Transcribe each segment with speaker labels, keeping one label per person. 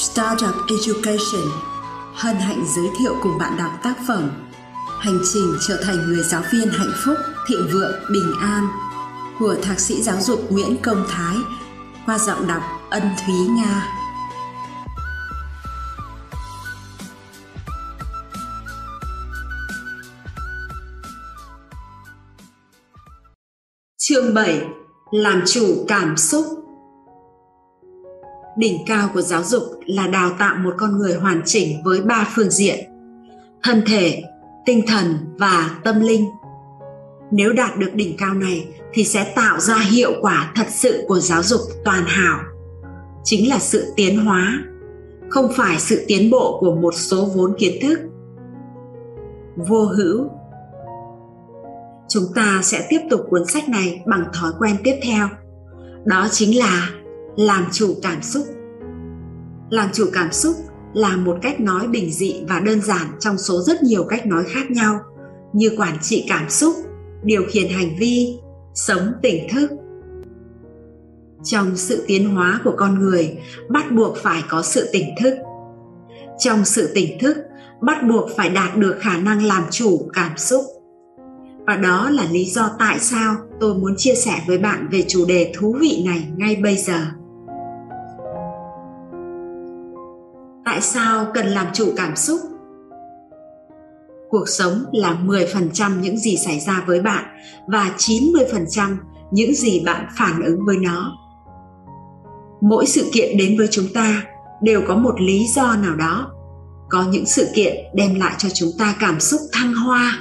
Speaker 1: Startup Education hân hạnh giới thiệu cùng bạn đọc tác phẩm Hành trình trở thành người giáo viên hạnh phúc, thịnh vượng, bình an của Thạc sĩ giáo dục Nguyễn Công Thái qua giọng đọc Ân Thúy Nga. Chương 7 Làm chủ cảm xúc Đỉnh cao của giáo dục là đào tạo một con người hoàn chỉnh với ba phương diện thân thể, tinh thần và tâm linh. Nếu đạt được đỉnh cao này thì sẽ tạo ra hiệu quả thật sự của giáo dục toàn hảo. Chính là sự tiến hóa, không phải sự tiến bộ của một số vốn kiến thức. Vô hữu Chúng ta sẽ tiếp tục cuốn sách này bằng thói quen tiếp theo. Đó chính là làm chủ cảm xúc. Làm chủ cảm xúc là một cách nói bình dị và đơn giản trong số rất nhiều cách nói khác nhau, như quản trị cảm xúc, điều khiển hành vi, sống tỉnh thức. Trong sự tiến hóa của con người, bắt buộc phải có sự tỉnh thức. Trong sự tỉnh thức, bắt buộc phải đạt được khả năng làm chủ cảm xúc. Và đó là lý do tại sao tôi muốn chia sẻ với bạn về chủ đề thú vị này ngay bây giờ. Tại sao cần làm chủ cảm xúc cuộc sống là 10% những gì xảy ra với bạn và 90% những gì bạn phản ứng với nó. Mỗi sự kiện đến với chúng ta đều có một lý do nào đó. Có những sự kiện đem lại cho chúng ta cảm xúc thăng hoa.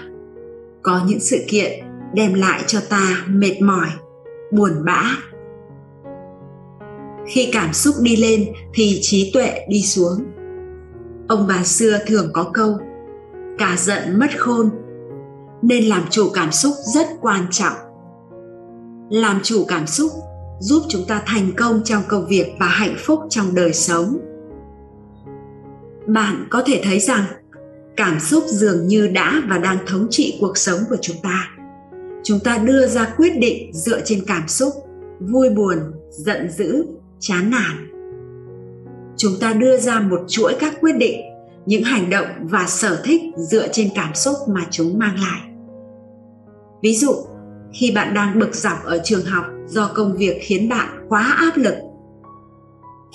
Speaker 1: Có những sự kiện đem lại cho ta mệt mỏi, buồn bã. Khi cảm xúc đi lên thì trí tuệ đi xuống ông bà xưa thường có câu, cả giận mất khôn nên làm chủ cảm xúc rất quan trọng. Làm chủ cảm xúc giúp chúng ta thành công trong công việc và hạnh phúc trong đời sống. Bạn có thể thấy rằng, cảm xúc dường như đã và đang thống trị cuộc sống của chúng ta. Chúng ta đưa ra quyết định dựa trên cảm xúc, vui buồn, giận dữ, chán nản chúng ta đưa ra một chuỗi các quyết định, những hành động và sở thích dựa trên cảm xúc mà chúng mang lại. Ví dụ, khi bạn đang bực dọc ở trường học do công việc khiến bạn quá áp lực,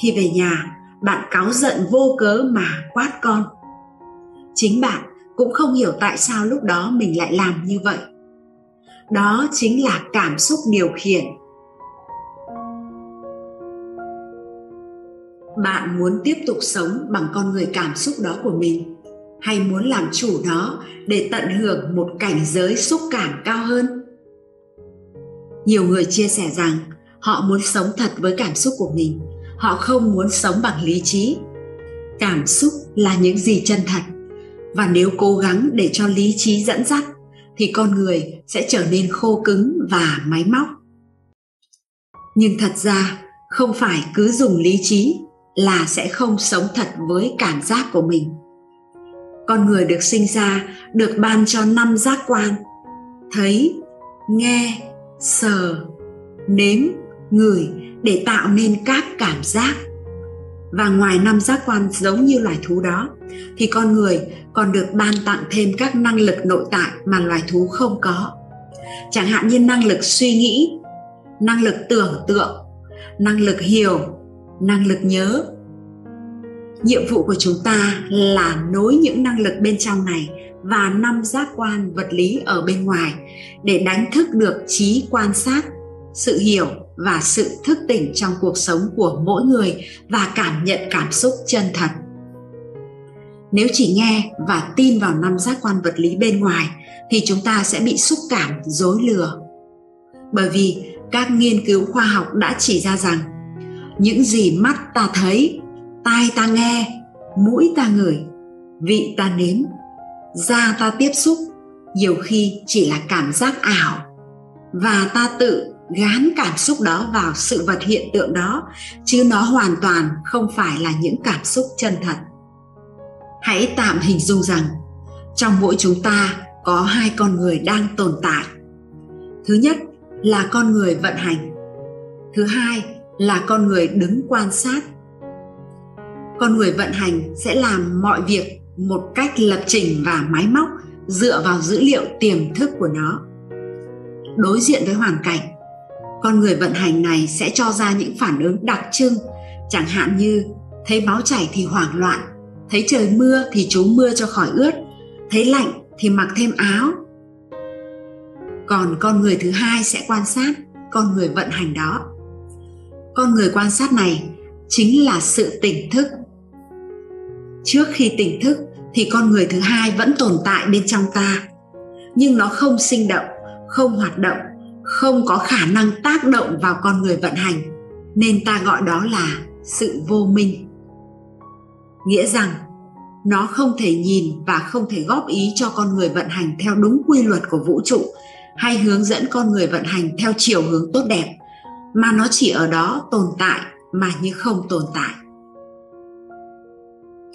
Speaker 1: khi về nhà, bạn cáu giận vô cớ mà quát con. Chính bạn cũng không hiểu tại sao lúc đó mình lại làm như vậy. Đó chính là cảm xúc điều khiển bạn muốn tiếp tục sống bằng con người cảm xúc đó của mình, hay muốn làm chủ nó để tận hưởng một cảnh giới xúc cảm cao hơn? Nhiều người chia sẻ rằng họ muốn sống thật với cảm xúc của mình, họ không muốn sống bằng lý trí. Cảm xúc là những gì chân thật, và nếu cố gắng để cho lý trí dẫn dắt, thì con người sẽ trở nên khô cứng và máy móc. Nhưng thật ra, không phải cứ dùng lý trí là sẽ không sống thật với cảm giác của mình. Con người được sinh ra, được ban cho năm giác quan. Thấy, nghe, sờ, nếm, ngửi để tạo nên các cảm giác. Và ngoài năm giác quan giống như loài thú đó, thì con người còn được ban tặng thêm các năng lực nội tại mà loài thú không có. Chẳng hạn như năng lực suy nghĩ, năng lực tưởng tượng, năng lực hiểu năng lực nhớ. Nhiệm vụ của chúng ta là nối những năng lực bên trong này và năm giác quan vật lý ở bên ngoài để đánh thức được trí quan sát, sự hiểu và sự thức tỉnh trong cuộc sống của mỗi người và cảm nhận cảm xúc chân thật. Nếu chỉ nghe và tin vào năm giác quan vật lý bên ngoài thì chúng ta sẽ bị xúc cảm, dối lừa. Bởi vì các nghiên cứu khoa học đã chỉ ra rằng những gì mắt ta thấy, tai ta nghe, mũi ta ngửi, vị ta nếm, da ta tiếp xúc, nhiều khi chỉ là cảm giác ảo. Và ta tự gán cảm xúc đó vào sự vật hiện tượng đó, chứ nó hoàn toàn không phải là những cảm xúc chân thật. Hãy tạm hình dung rằng, trong mỗi chúng ta có hai con người đang tồn tại. Thứ nhất là con người vận hành, thứ hai là con người đứng quan sát. Con người vận hành sẽ làm mọi việc một cách lập trình và máy móc dựa vào dữ liệu tiềm thức của nó. Đối diện với hoàn cảnh, con người vận hành này sẽ cho ra những phản ứng đặc trưng, chẳng hạn như thấy máu chảy thì hoảng loạn, thấy trời mưa thì trú mưa cho khỏi ướt, thấy lạnh thì mặc thêm áo. Còn con người thứ hai sẽ quan sát con người vận hành đó con người quan sát này chính là sự tỉnh thức. Trước khi tỉnh thức thì con người thứ hai vẫn tồn tại bên trong ta. Nhưng nó không sinh động, không hoạt động, không có khả năng tác động vào con người vận hành. Nên ta gọi đó là sự vô minh. Nghĩa rằng nó không thể nhìn và không thể góp ý cho con người vận hành theo đúng quy luật của vũ trụ hay hướng dẫn con người vận hành theo chiều hướng tốt đẹp mà nó chỉ ở đó tồn tại mà như không tồn tại.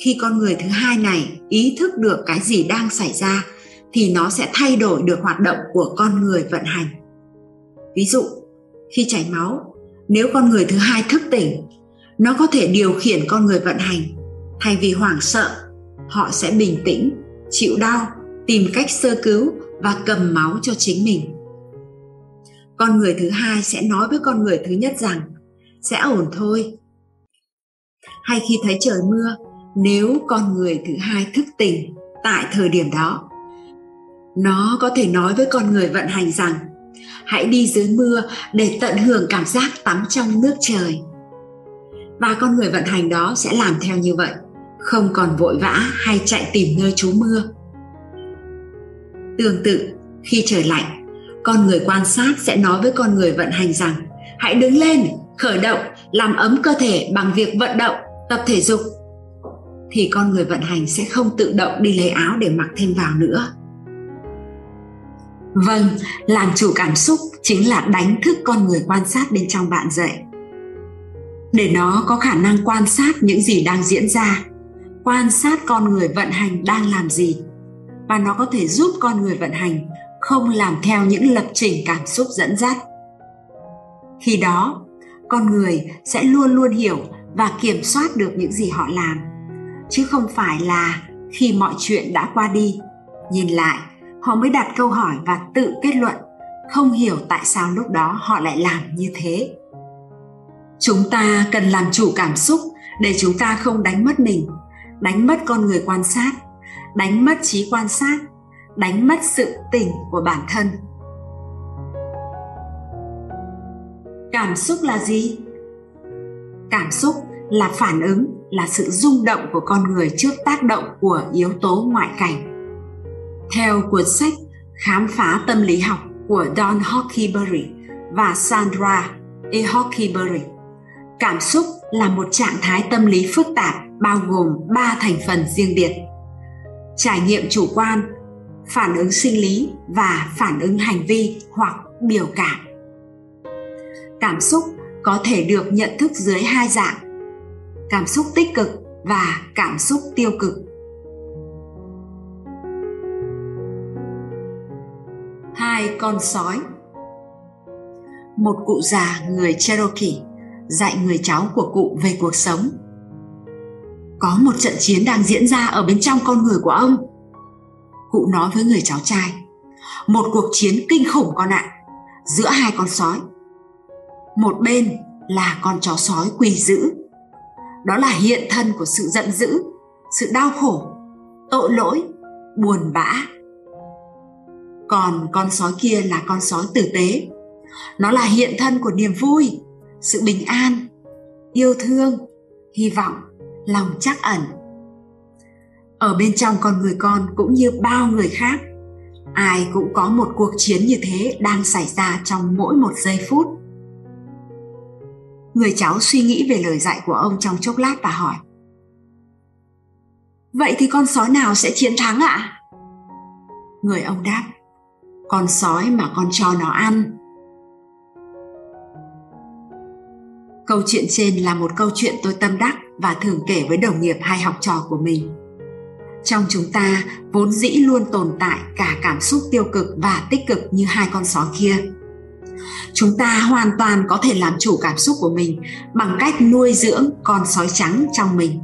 Speaker 1: Khi con người thứ hai này ý thức được cái gì đang xảy ra, thì nó sẽ thay đổi được hoạt động của con người vận hành. Ví dụ, khi chảy máu, nếu con người thứ hai thức tỉnh, nó có thể điều khiển con người vận hành, thay vì hoảng sợ, họ sẽ bình tĩnh, chịu đau, tìm cách sơ cứu và cầm máu cho chính mình con người thứ hai sẽ nói với con người thứ nhất rằng, sẽ ổn thôi. Hay khi thấy trời mưa, nếu con người thứ hai thức tỉnh tại thời điểm đó, nó có thể nói với con người vận hành rằng, hãy đi dưới mưa để tận hưởng cảm giác tắm trong nước trời. Và con người vận hành đó sẽ làm theo như vậy, không còn vội vã hay chạy tìm nơi trú mưa. Tương tự, khi trời lạnh con người quan sát sẽ nói với con người vận hành rằng, hãy đứng lên, khởi động, làm ấm cơ thể bằng việc vận động, tập thể dục. Thì con người vận hành sẽ không tự động đi lấy áo để mặc thêm vào nữa. Vâng làm chủ cảm xúc chính là đánh thức con người quan sát bên trong bạn dậy. Để nó có khả năng quan sát những gì đang diễn ra, quan sát con người vận hành đang làm gì. Và nó có thể giúp con người vận hành không làm theo những lập trình cảm xúc dẫn dắt. Khi đó, con người sẽ luôn luôn hiểu và kiểm soát được những gì họ làm, chứ không phải là khi mọi chuyện đã qua đi, nhìn lại, họ mới đặt câu hỏi và tự kết luận, không hiểu tại sao lúc đó họ lại làm như thế. Chúng ta cần làm chủ cảm xúc để chúng ta không đánh mất mình, đánh mất con người quan sát, đánh mất trí quan sát đánh mất sự tỉnh của bản thân. Cảm xúc là gì? Cảm xúc là phản ứng, là sự rung động của con người trước tác động của yếu tố ngoại cảnh. Theo cuốn sách khám phá tâm lý học của Don Hockleyberry và Sandra E. Hockleyberry cảm xúc là một trạng thái tâm lý phức tạp bao gồm ba thành phần riêng biệt. Trải nghiệm chủ quan phản ứng sinh lý và phản ứng hành vi hoặc biểu cảm. Cảm xúc có thể được nhận thức dưới hai dạng, cảm xúc tích cực và cảm xúc tiêu cực. Hai con sói. Một cụ già người cherokee dạy người cháu của cụ về cuộc sống. Có một trận chiến đang diễn ra ở bên trong con người của ông cụ nói với người cháu trai. Một cuộc chiến kinh khủng con ạ. Giữa hai con sói. Một bên là con chó sói quỳ dữ đó là hiện thân của sự giận dữ, sự đau khổ, tội lỗi, buồn bã. Còn con sói kia là con sói tử tế. Nó là hiện thân của niềm vui, sự bình an, yêu thương, hy vọng, lòng chắc ẩn ở bên trong con người con cũng như bao người khác, ai cũng có một cuộc chiến như thế đang xảy ra trong mỗi một giây phút. Người cháu suy nghĩ về lời dạy của ông trong chốc lát và hỏi, vậy thì con sói nào sẽ chiến thắng ạ? Người ông đáp, con sói mà con cho nó ăn. Câu chuyện trên là một câu chuyện tôi tâm đắc và thường kể với đồng nghiệp hay học trò của mình trong chúng ta, vốn dĩ luôn tồn tại cả cảm xúc tiêu cực và tích cực như hai con sói kia. Chúng ta hoàn toàn có thể làm chủ cảm xúc của mình bằng cách nuôi dưỡng con sói trắng trong mình.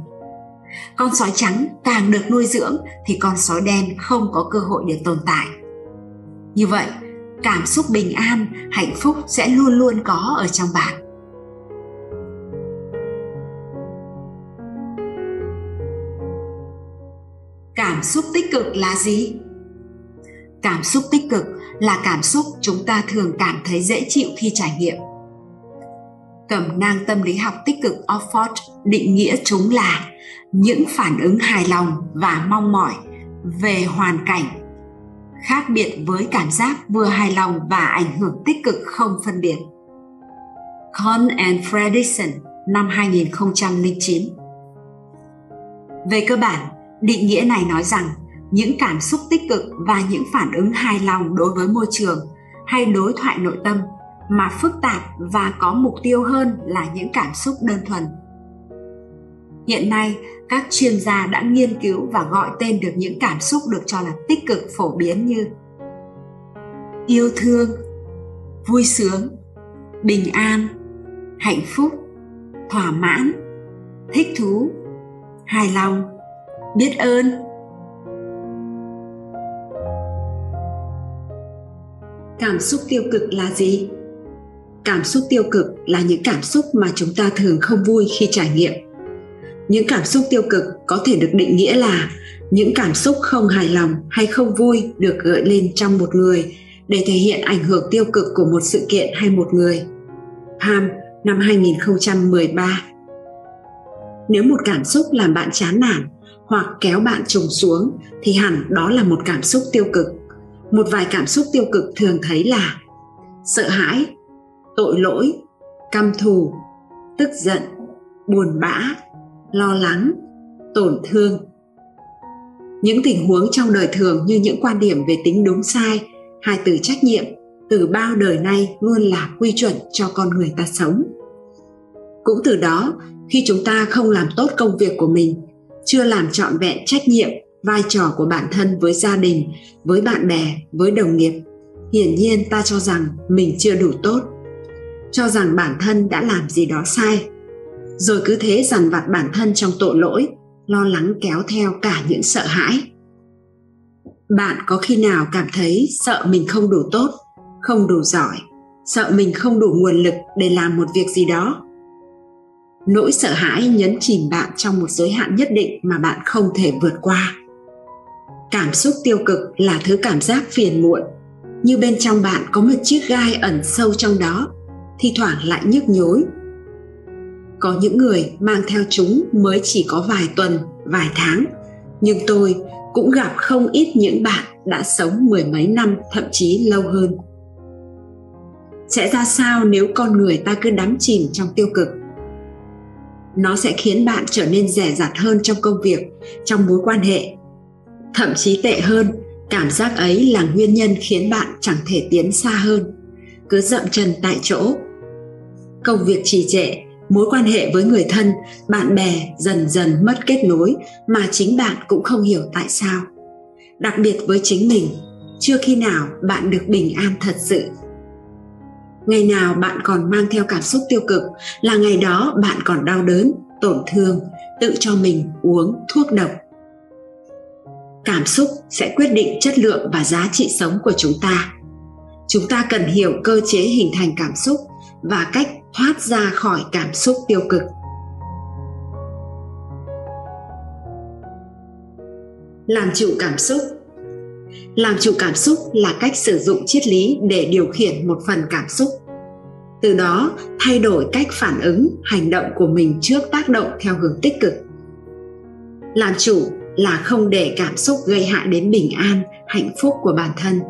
Speaker 1: Con sói trắng càng được nuôi dưỡng thì con sói đen không có cơ hội để tồn tại. Như vậy, cảm xúc bình an, hạnh phúc sẽ luôn luôn có ở trong bạn. Cảm xúc tích cực là gì? Cảm xúc tích cực là cảm xúc chúng ta thường cảm thấy dễ chịu khi trải nghiệm. Cẩm nang tâm lý học tích cực Oxford định nghĩa chúng là những phản ứng hài lòng và mong mỏi về hoàn cảnh khác biệt với cảm giác vừa hài lòng và ảnh hưởng tích cực không phân biệt. Con and Fredrickson năm 2009 Về cơ bản, định nghĩa này nói rằng, những cảm xúc tích cực và những phản ứng hài lòng đối với môi trường hay đối thoại nội tâm mà phức tạp và có mục tiêu hơn là những cảm xúc đơn thuần. Hiện nay, các chuyên gia đã nghiên cứu và gọi tên được những cảm xúc được cho là tích cực phổ biến như yêu thương, vui sướng, bình an, hạnh phúc, thỏa mãn, thích thú, hài lòng biết ơn. Cảm xúc tiêu cực là gì? Cảm xúc tiêu cực là những cảm xúc mà chúng ta thường không vui khi trải nghiệm. Những cảm xúc tiêu cực có thể được định nghĩa là những cảm xúc không hài lòng hay không vui được gợi lên trong một người để thể hiện ảnh hưởng tiêu cực của một sự kiện hay một người. Ham năm 2013 Nếu một cảm xúc làm bạn chán nản hoặc kéo bạn trùng xuống thì hẳn đó là một cảm xúc tiêu cực. Một vài cảm xúc tiêu cực thường thấy là sợ hãi, tội lỗi, căm thù, tức giận, buồn bã, lo lắng tổn thương những tình huống trong đời thường như những quan điểm về tính đúng sai hai từ trách nhiệm từ bao đời nay luôn là quy chuẩn cho con người ta sống cũng từ đó khi chúng ta không làm tốt công việc của mình chưa làm trọn vẹn trách nhiệm, vai trò của bản thân với gia đình, với bạn bè, với đồng nghiệp. Hiển nhiên ta cho rằng mình chưa đủ tốt, cho rằng bản thân đã làm gì đó sai. Rồi cứ thế dằn vặt bản thân trong tội lỗi, lo lắng kéo theo cả những sợ hãi. Bạn có khi nào cảm thấy sợ mình không đủ tốt, không đủ giỏi, sợ mình không đủ nguồn lực để làm một việc gì đó? Nỗi sợ hãi nhấn chìm bạn trong một giới hạn nhất định mà bạn không thể vượt qua. Cảm xúc tiêu cực là thứ cảm giác phiền muộn. Như bên trong bạn có một chiếc gai ẩn sâu trong đó, thi thoảng lại nhức nhối. Có những người mang theo chúng mới chỉ có vài tuần, vài tháng, nhưng tôi cũng gặp không ít những bạn đã sống mười mấy năm, thậm chí lâu hơn. Sẽ ra sao nếu con người ta cứ đắm chìm trong tiêu cực? Nó sẽ khiến bạn trở nên rẻ rặt hơn trong công việc, trong mối quan hệ. Thậm chí tệ hơn, cảm giác ấy là nguyên nhân khiến bạn chẳng thể tiến xa hơn, cứ dậm chân tại chỗ. Công việc trì trệ, mối quan hệ với người thân, bạn bè dần dần mất kết nối mà chính bạn cũng không hiểu tại sao. Đặc biệt với chính mình, chưa khi nào bạn được bình an thật sự ngày nào bạn còn mang theo cảm xúc tiêu cực là ngày đó bạn còn đau đớn, tổn thương, tự cho mình uống thuốc độc. Cảm xúc sẽ quyết định chất lượng và giá trị sống của chúng ta. Chúng ta cần hiểu cơ chế hình thành cảm xúc và cách thoát ra khỏi cảm xúc tiêu cực. Làm chủ cảm xúc làm chủ cảm xúc là cách sử dụng triết lý để điều khiển một phần cảm xúc. Từ đó, thay đổi cách phản ứng, hành động của mình trước tác động theo hướng tích cực. Làm chủ là không để cảm xúc gây hại đến bình an, hạnh phúc của bản thân.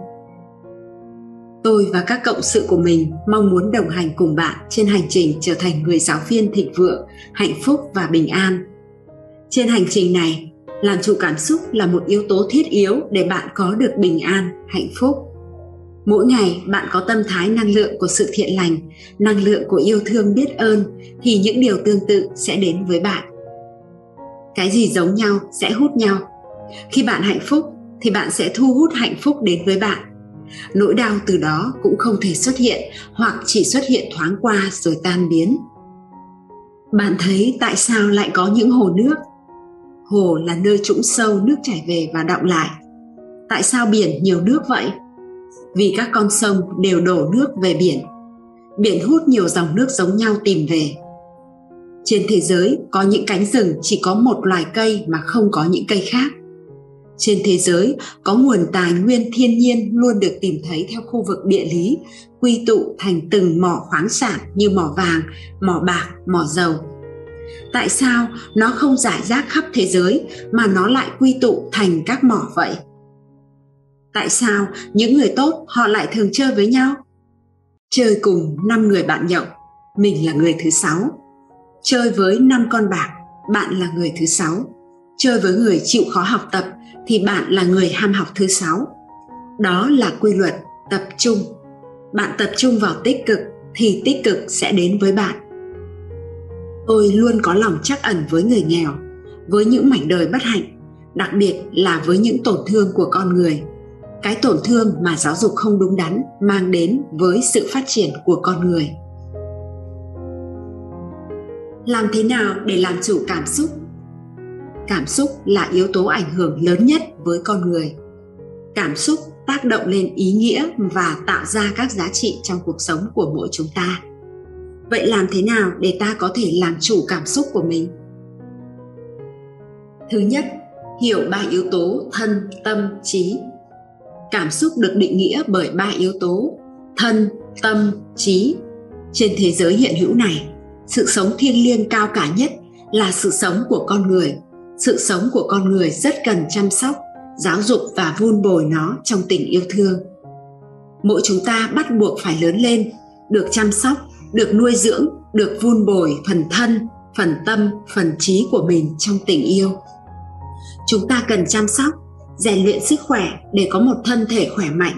Speaker 1: Tôi và các cộng sự của mình mong muốn đồng hành cùng bạn trên hành trình trở thành người giáo viên thịnh vượng, hạnh phúc và bình an. Trên hành trình này làm chủ cảm xúc là một yếu tố thiết yếu để bạn có được bình an, hạnh phúc. Mỗi ngày, bạn có tâm thái năng lượng của sự thiện lành, năng lượng của yêu thương biết ơn, thì những điều tương tự sẽ đến với bạn. Cái gì giống nhau sẽ hút nhau. Khi bạn hạnh phúc, thì bạn sẽ thu hút hạnh phúc đến với bạn. Nỗi đau từ đó cũng không thể xuất hiện hoặc chỉ xuất hiện thoáng qua rồi tan biến. Bạn thấy tại sao lại có những hồ nước? Hồ là nơi trũng sâu, nước chảy về và đọng lại. Tại sao biển nhiều nước vậy? Vì các con sông đều đổ nước về biển. Biển hút nhiều dòng nước giống nhau tìm về. Trên thế giới, có những cánh rừng chỉ có một loài cây mà không có những cây khác. Trên thế giới, có nguồn tài nguyên thiên nhiên luôn được tìm thấy theo khu vực địa lý, quy tụ thành từng mỏ khoáng sản như mỏ vàng, mỏ bạc, mỏ dầu tại sao nó không giải rác khắp thế giới mà nó lại quy tụ thành các mỏ vậy? Tại sao những người tốt họ lại thường chơi với nhau? Chơi cùng năm người bạn nhậu, mình là người thứ sáu. Chơi với năm con bạc, bạn là người thứ sáu. Chơi với người chịu khó học tập thì bạn là người ham học thứ sáu. Đó là quy luật tập trung. Bạn tập trung vào tích cực thì tích cực sẽ đến với bạn tôi luôn có lòng chắc ẩn với người nghèo, với những mảnh đời bất hạnh, đặc biệt là với những tổn thương của con người. Cái tổn thương mà giáo dục không đúng đắn mang đến với sự phát triển của con người. Làm thế nào để làm chủ cảm xúc? Cảm xúc là yếu tố ảnh hưởng lớn nhất với con người. Cảm xúc tác động lên ý nghĩa và tạo ra các giá trị trong cuộc sống của mỗi chúng ta vậy làm thế nào để ta có thể làm chủ cảm xúc của mình? Thứ nhất, hiểu ba yếu tố thân, tâm, trí. Cảm xúc được định nghĩa bởi ba yếu tố thân, tâm, trí. Trên thế giới hiện hữu này, sự sống thiêng liêng cao cả nhất là sự sống của con người. Sự sống của con người rất cần chăm sóc, giáo dục và vun bồi nó trong tình yêu thương. Mỗi chúng ta bắt buộc phải lớn lên, được chăm sóc được nuôi dưỡng, được vun bồi phần thân, phần tâm, phần trí của mình trong tình yêu. Chúng ta cần chăm sóc, rèn luyện sức khỏe để có một thân thể khỏe mạnh.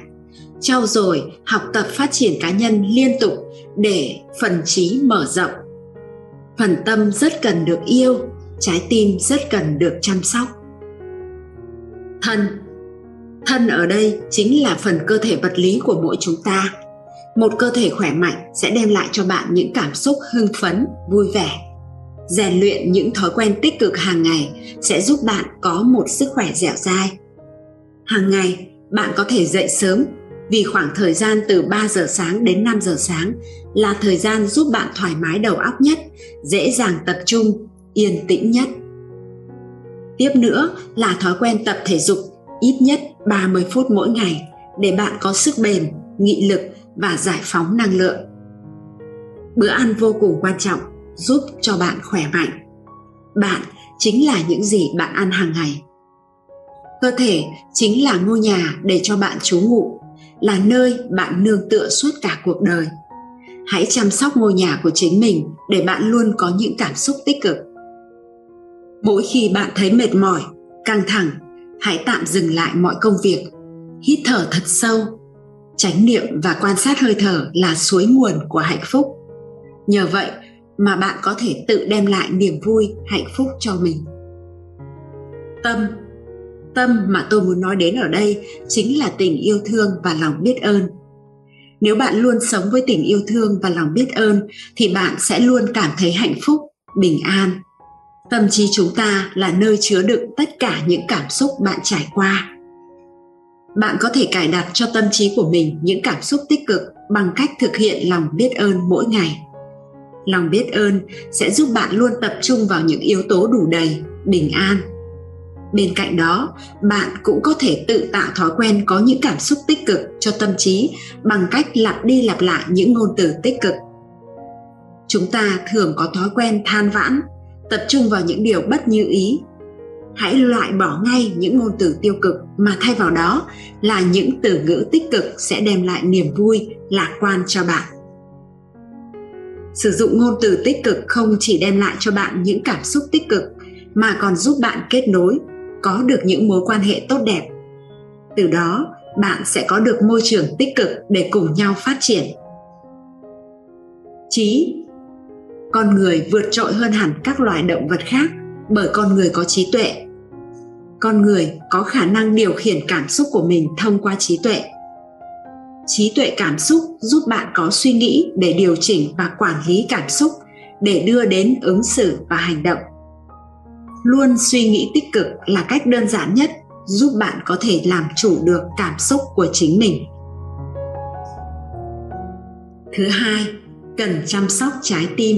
Speaker 1: Trau dồi, học tập phát triển cá nhân liên tục để phần trí mở rộng. Phần tâm rất cần được yêu, trái tim rất cần được chăm sóc. Thân. Thân ở đây chính là phần cơ thể vật lý của mỗi chúng ta một cơ thể khỏe mạnh sẽ đem lại cho bạn những cảm xúc hưng phấn vui vẻ rèn luyện những thói quen tích cực hàng ngày sẽ giúp bạn có một sức khỏe dẻo dai hàng ngày bạn có thể dậy sớm vì khoảng thời gian từ 3 giờ sáng đến 5 giờ sáng là thời gian giúp bạn thoải mái đầu óc nhất, dễ dàng tập trung, yên tĩnh nhất. Tiếp nữa là thói quen tập thể dục ít nhất 30 phút mỗi ngày để bạn có sức bền, nghị lực và giải phóng năng lượng. Bữa ăn vô cùng quan trọng, giúp cho bạn khỏe mạnh. Bạn chính là những gì bạn ăn hàng ngày. Cơ thể chính là ngôi nhà để cho bạn trú ngụ, là nơi bạn nương tựa suốt cả cuộc đời. Hãy chăm sóc ngôi nhà của chính mình để bạn luôn có những cảm xúc tích cực. Mỗi khi bạn thấy mệt mỏi, căng thẳng, hãy tạm dừng lại mọi công việc, hít thở thật sâu chánh niệm và quan sát hơi thở là suối nguồn của hạnh phúc. Nhờ vậy mà bạn có thể tự đem lại niềm vui, hạnh phúc cho mình. Tâm. Tâm mà tôi muốn nói đến ở đây chính là tình yêu thương và lòng biết ơn. Nếu bạn luôn sống với tình yêu thương và lòng biết ơn thì bạn sẽ luôn cảm thấy hạnh phúc, bình an. Tâm trí chúng ta là nơi chứa đựng tất cả những cảm xúc bạn trải qua bạn có thể cài đặt cho tâm trí của mình những cảm xúc tích cực bằng cách thực hiện lòng biết ơn mỗi ngày. Lòng biết ơn sẽ giúp bạn luôn tập trung vào những yếu tố đủ đầy, bình an. Bên cạnh đó, bạn cũng có thể tự tạo thói quen có những cảm xúc tích cực cho tâm trí bằng cách lặp đi lặp lại những ngôn từ tích cực. Chúng ta thường có thói quen than vãn, tập trung vào những điều bất như ý hãy loại bỏ ngay những ngôn từ tiêu cực mà thay vào đó là những từ ngữ tích cực sẽ đem lại niềm vui, lạc quan cho bạn. Sử dụng ngôn từ tích cực không chỉ đem lại cho bạn những cảm xúc tích cực, mà còn giúp bạn kết nối, có được những mối quan hệ tốt đẹp. Từ đó, bạn sẽ có được môi trường tích cực để cùng nhau phát triển. Trí con người vượt trội hơn hẳn các loài động vật khác bởi con người có trí tuệ con người có khả năng điều khiển cảm xúc của mình thông qua trí tuệ. Trí tuệ cảm xúc giúp bạn có suy nghĩ để điều chỉnh và quản lý cảm xúc để đưa đến ứng xử và hành động. Luôn suy nghĩ tích cực là cách đơn giản nhất giúp bạn có thể làm chủ được cảm xúc của chính mình. Thứ hai, cần chăm sóc trái tim.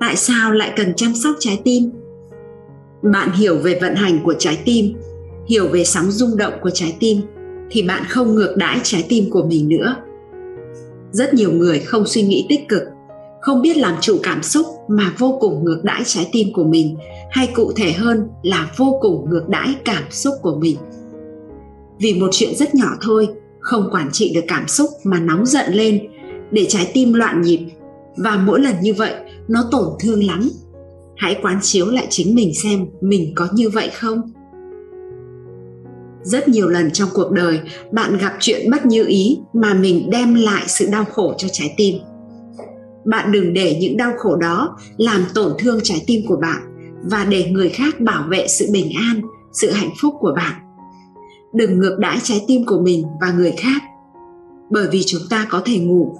Speaker 1: Tại sao lại cần chăm sóc trái tim? Bạn hiểu về vận hành của trái tim, hiểu về sóng rung động của trái tim, thì bạn không ngược đãi trái tim của mình nữa. Rất nhiều người không suy nghĩ tích cực, không biết làm chủ cảm xúc mà vô cùng ngược đãi trái tim của mình, hay cụ thể hơn là vô cùng ngược đãi cảm xúc của mình. Vì một chuyện rất nhỏ thôi, không quản trị được cảm xúc mà nóng giận lên để trái tim loạn nhịp, và mỗi lần như vậy, nó tổn thương lắm hãy quán chiếu lại chính mình xem mình có như vậy không. Rất nhiều lần trong cuộc đời, bạn gặp chuyện bất như ý mà mình đem lại sự đau khổ cho trái tim. Bạn đừng để những đau khổ đó làm tổn thương trái tim của bạn và để người khác bảo vệ sự bình an, sự hạnh phúc của bạn. Đừng ngược đãi trái tim của mình và người khác, bởi vì chúng ta có thể ngủ,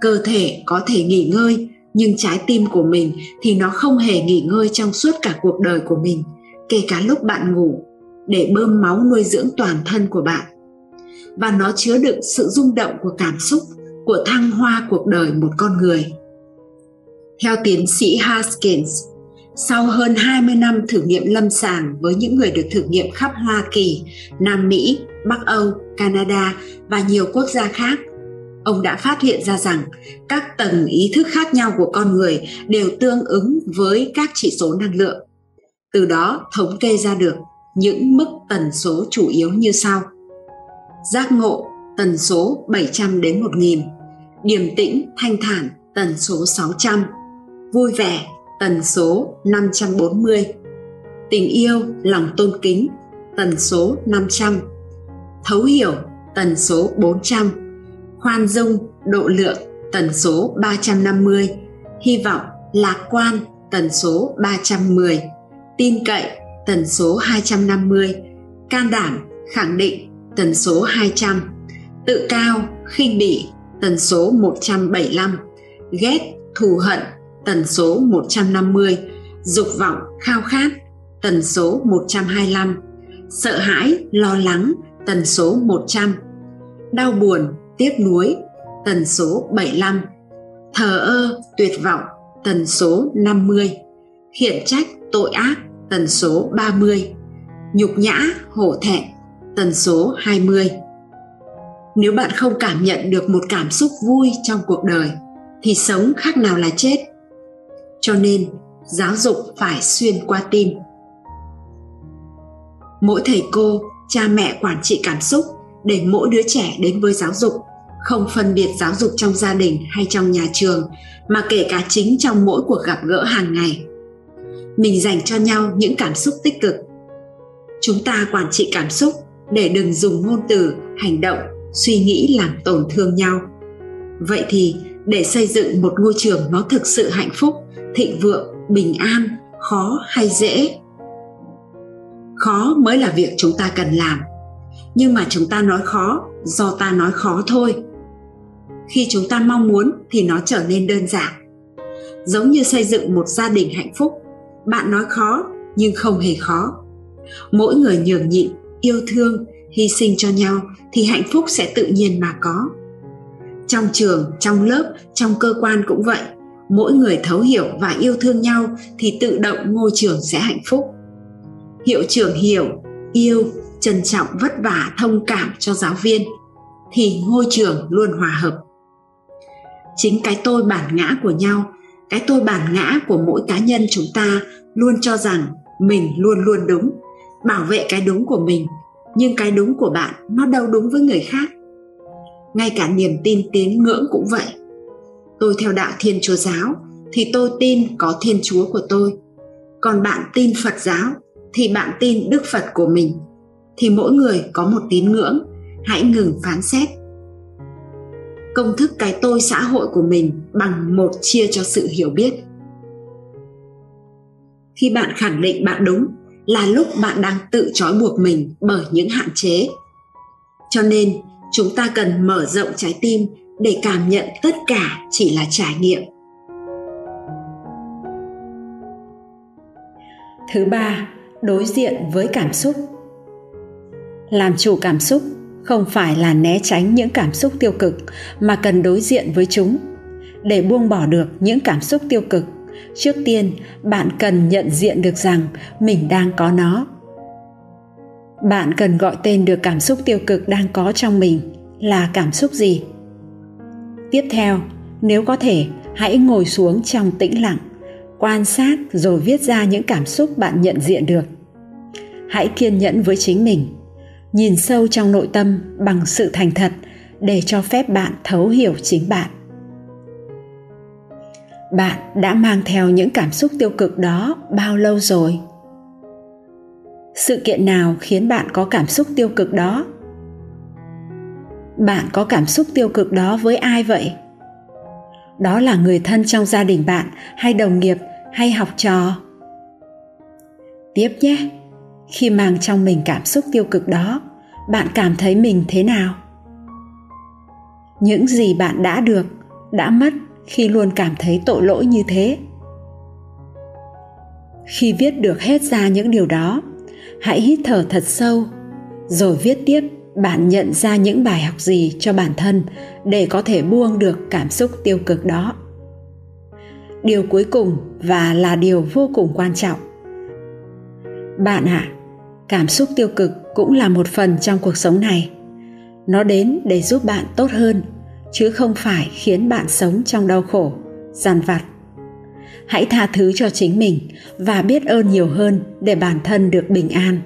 Speaker 1: cơ thể có thể nghỉ ngơi nhưng trái tim của mình thì nó không hề nghỉ ngơi trong suốt cả cuộc đời của mình kể cả lúc bạn ngủ để bơm máu nuôi dưỡng toàn thân của bạn và nó chứa đựng sự rung động của cảm xúc của thăng hoa cuộc đời một con người. Theo tiến sĩ Haskins, sau hơn 20 năm thử nghiệm lâm sàng với những người được thử nghiệm khắp Hoa Kỳ, Nam Mỹ, Bắc Âu, Canada và nhiều quốc gia khác, ông đã phát hiện ra rằng các tầng ý thức khác nhau của con người đều tương ứng với các chỉ số năng lượng. Từ đó thống kê ra được những mức tần số chủ yếu như sau. Giác ngộ tần số 700 đến 1000, điềm tĩnh thanh thản tần số 600, vui vẻ tần số 540, tình yêu lòng tôn kính tần số 500, thấu hiểu tần số 400, khoan dung độ lượng tần số 350, hy vọng lạc quan tần số 310, tin cậy tần số 250, can đảm khẳng định tần số 200, tự cao, khinh bỉ, tần số 175, ghét, thù hận, tần số 150, dục vọng, khao khát, tần số 125, sợ hãi, lo lắng, tần số 100, đau buồn, tiếc nuối, tần số 75, thờ ơ, tuyệt vọng, tần số 50, khiển trách, tội ác, tần số 30, nhục nhã, hổ thẹn, tần số 20 nếu bạn không cảm nhận được một cảm xúc vui trong cuộc đời thì sống khác nào là chết? Cho nên giáo dục phải xuyên qua tim. Mỗi thầy cô cha mẹ quản trị cảm xúc để mỗi đứa trẻ đến với giáo dục không phân biệt giáo dục trong gia đình hay trong nhà trường, mà kể cả chính trong mỗi cuộc gặp gỡ hàng ngày. Mình dành cho nhau những cảm xúc tích cực. Chúng ta quản trị cảm xúc để đừng dùng ngôn từ, hành động, suy nghĩ làm tổn thương nhau. Vậy thì, để xây dựng một ngôi trường nó thực sự hạnh phúc, thịnh vượng, bình an, khó hay dễ? Khó mới là việc chúng ta cần làm. Nhưng mà chúng ta nói khó do ta nói khó thôi khi chúng ta mong muốn thì nó trở nên đơn giản. Giống như xây dựng một gia đình hạnh phúc, bạn nói khó nhưng không hề khó. Mỗi người nhường nhịn, yêu thương, hy sinh cho nhau thì hạnh phúc sẽ tự nhiên mà có. Trong trường, trong lớp, trong cơ quan cũng vậy, mỗi người thấu hiểu và yêu thương nhau thì tự động ngôi trường sẽ hạnh phúc. Hiệu trưởng hiểu, yêu, trân trọng, vất vả, thông cảm cho giáo viên thì ngôi trường luôn hòa hợp chính cái tôi bản ngã của nhau, cái tôi bản ngã của mỗi cá nhân chúng ta luôn cho rằng mình luôn luôn đúng, bảo vệ cái đúng của mình, nhưng cái đúng của bạn nó đâu đúng với người khác. Ngay cả niềm tin tín ngưỡng cũng vậy. Tôi theo đạo thiên chúa giáo thì tôi tin có thiên chúa của tôi. Còn bạn tin phật giáo thì bạn tin đức phật của mình. Thì mỗi người có một tín ngưỡng, hãy ngừng phán xét công thức cái tôi xã hội của mình bằng một chia cho sự hiểu biết. Khi bạn khẳng định bạn đúng là lúc bạn đang tự trói buộc mình bởi những hạn chế. Cho nên, chúng ta cần mở rộng trái tim để cảm nhận tất cả chỉ là trải nghiệm.
Speaker 2: Thứ ba, đối diện với cảm xúc. Làm chủ cảm xúc không phải là né tránh những cảm xúc tiêu cực, mà cần đối diện với chúng. Để buông bỏ được những cảm xúc tiêu cực, trước tiên, bạn cần nhận diện được rằng mình đang có nó. Bạn cần gọi tên được cảm xúc tiêu cực đang có trong mình là cảm xúc gì? Tiếp theo, nếu có thể, hãy ngồi xuống trong tĩnh lặng, quan sát rồi viết ra những cảm xúc bạn nhận diện được. Hãy kiên nhẫn với chính mình nhìn sâu trong nội tâm bằng sự thành thật để cho phép bạn thấu hiểu chính bạn. Bạn đã mang theo những cảm xúc tiêu cực đó bao lâu rồi? Sự kiện nào khiến bạn có cảm xúc tiêu cực đó? Bạn có cảm xúc tiêu cực đó với ai vậy? Đó là người thân trong gia đình bạn hay đồng nghiệp hay học trò? Tiếp nhé! Khi mang trong mình cảm xúc tiêu cực đó, bạn cảm thấy mình thế nào? Những gì bạn đã được, đã mất khi luôn cảm thấy tội lỗi như thế. Khi viết được hết ra những điều đó, hãy hít thở thật sâu, rồi viết tiếp bạn nhận ra những bài học gì cho bản thân để có thể buông được cảm xúc tiêu cực đó. Điều cuối cùng và là điều vô cùng quan trọng bạn ạ à, cảm xúc tiêu cực cũng là một phần trong cuộc sống này. Nó đến để giúp bạn tốt hơn chứ không phải khiến bạn sống trong đau khổ dằn vặt. Hãy tha thứ cho chính mình và biết ơn nhiều hơn để bản thân được bình an.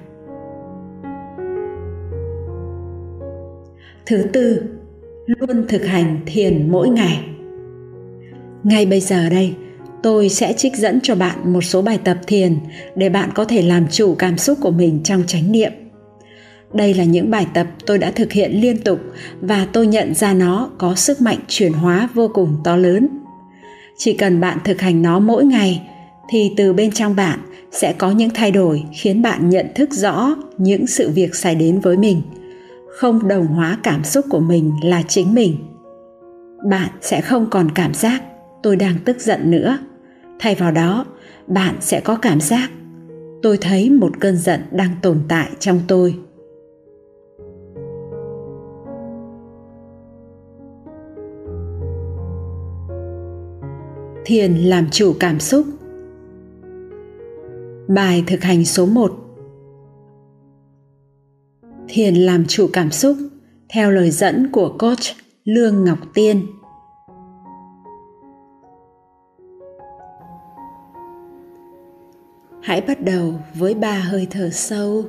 Speaker 2: Thứ tư luôn thực hành thiền mỗi ngày. Ngay bây giờ đây tôi sẽ trích dẫn cho bạn một số bài tập thiền để bạn có thể làm chủ cảm xúc của mình trong chánh niệm. Đây là những bài tập tôi đã thực hiện liên tục và tôi nhận ra nó có sức mạnh chuyển hóa vô cùng to lớn. Chỉ cần bạn thực hành nó mỗi ngày, thì từ bên trong bạn sẽ có những thay đổi khiến bạn nhận thức rõ những sự việc xảy đến với mình. Không đồng hóa cảm xúc của mình là chính mình. Bạn sẽ không còn cảm giác tôi đang tức giận nữa. Thay vào đó, bạn sẽ có cảm giác tôi thấy một cơn giận đang tồn tại trong tôi. Thiền làm chủ cảm xúc. Bài thực hành số 1 thiền làm chủ cảm xúc theo lời dẫn của coach lương ngọc tiên. Hãy bắt đầu với ba hơi thở sâu.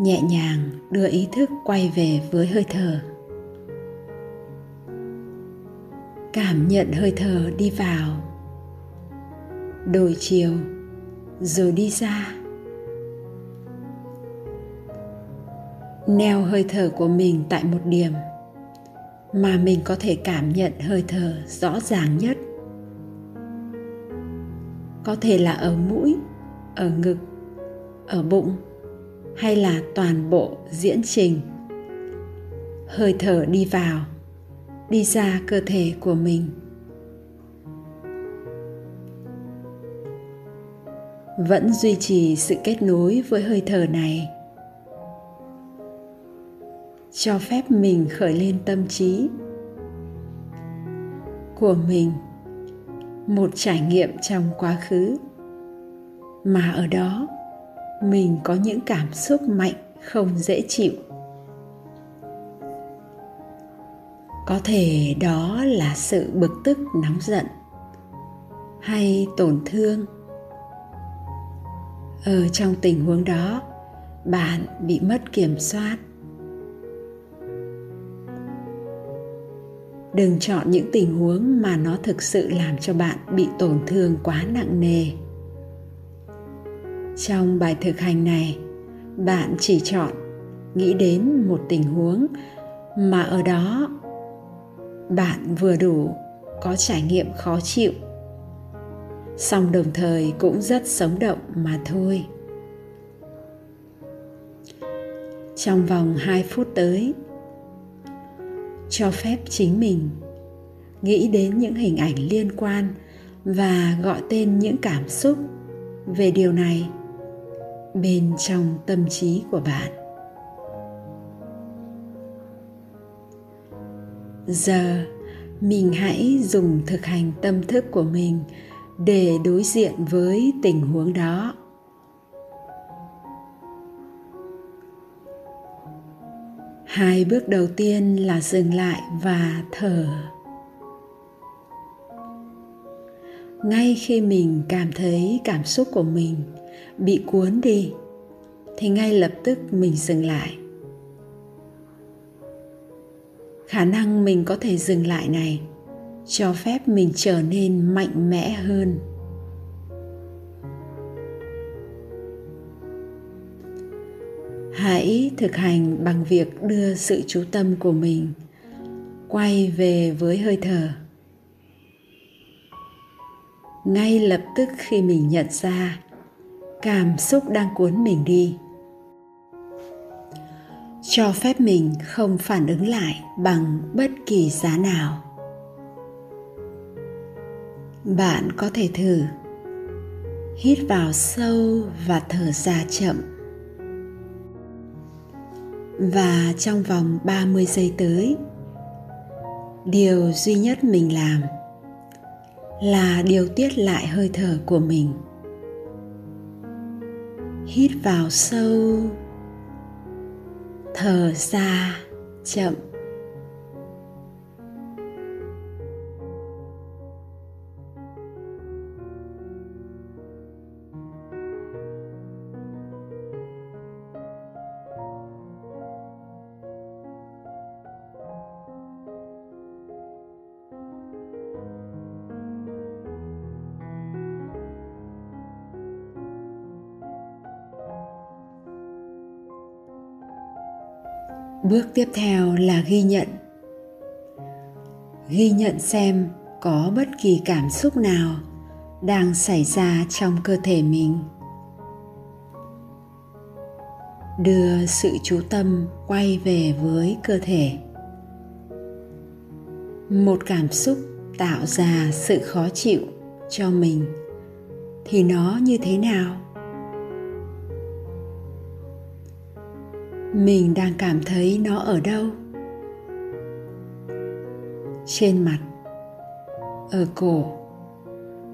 Speaker 2: Nhẹ nhàng đưa ý thức quay về với hơi thở. Cảm nhận hơi thở đi vào. Đổi chiều, rồi đi ra. Neo hơi thở của mình tại một điểm mà mình có thể cảm nhận hơi thở rõ ràng nhất có thể là ở mũi, ở ngực, ở bụng, hay là toàn bộ diễn trình. Hơi thở đi vào, đi ra cơ thể của mình. Vẫn duy trì sự kết nối với hơi thở này. Cho phép mình khởi lên tâm trí của mình một trải nghiệm trong quá khứ. Mà ở đó, mình có những cảm xúc mạnh không dễ chịu. Có thể đó là sự bực tức, nóng giận hay tổn thương. Ở trong tình huống đó, bạn bị mất kiểm soát. Đừng chọn những tình huống mà nó thực sự làm cho bạn bị tổn thương quá nặng nề. Trong bài thực hành này, bạn chỉ chọn nghĩ đến một tình huống mà ở đó bạn vừa đủ có trải nghiệm khó chịu. Song đồng thời cũng rất sống động mà thôi. Trong vòng 2 phút tới cho phép chính mình. Nghĩ đến những hình ảnh liên quan và gọi tên những cảm xúc về điều này bên trong tâm trí của bạn. Giờ, mình hãy dùng thực hành tâm thức của mình để đối diện với tình huống đó. Hai bước đầu tiên là dừng lại và thở. Ngay khi mình cảm thấy cảm xúc của mình bị cuốn đi, thì ngay lập tức mình dừng lại. Khả năng mình có thể dừng lại này cho phép mình trở nên mạnh mẽ hơn. Hãy thực hành bằng việc đưa sự chú tâm của mình quay về với hơi thở. Ngay lập tức khi mình nhận ra, cảm xúc đang cuốn mình đi, cho phép mình không phản ứng lại bằng bất kỳ giá nào. Bạn có thể thử, hít vào sâu và thở ra chậm và trong vòng 30 giây tới, điều duy nhất mình làm là điều tiết lại hơi thở của mình. Hít vào sâu, thở ra chậm. Bước tiếp theo là ghi nhận. Ghi nhận xem có bất kỳ cảm xúc nào đang xảy ra trong cơ thể mình. Đưa sự chú tâm quay về với cơ thể. Một cảm xúc tạo ra sự khó chịu cho mình. Thì nó như thế nào? Mình đang cảm thấy nó ở đâu? Trên mặt, ở cổ,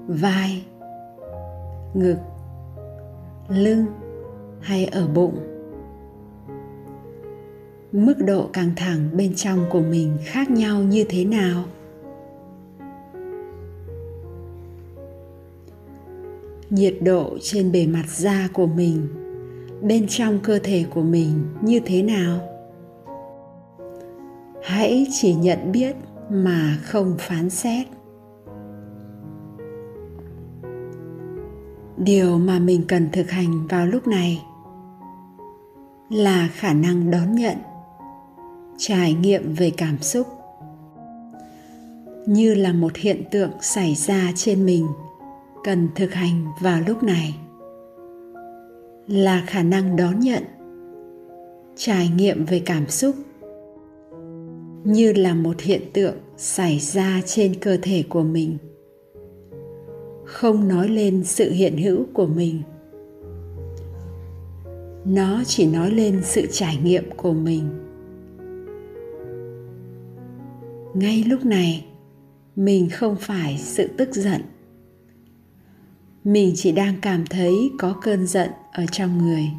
Speaker 2: vai, ngực, lưng hay ở bụng. Mức độ căng thẳng bên trong của mình khác nhau như thế nào? Nhiệt độ trên bề mặt da của mình bên trong cơ thể của mình như thế nào? Hãy chỉ nhận biết mà không phán xét. Điều mà mình cần thực hành vào lúc này là khả năng đón nhận, trải nghiệm về cảm xúc. Như là một hiện tượng xảy ra trên mình, cần thực hành vào lúc này là khả năng đón nhận, trải nghiệm về cảm xúc như là một hiện tượng xảy ra trên cơ thể của mình. Không nói lên sự hiện hữu của mình, nó chỉ nói lên sự trải nghiệm của mình. Ngay lúc này, mình không phải sự tức giận. Mình chỉ đang cảm thấy có cơn giận ở trong người.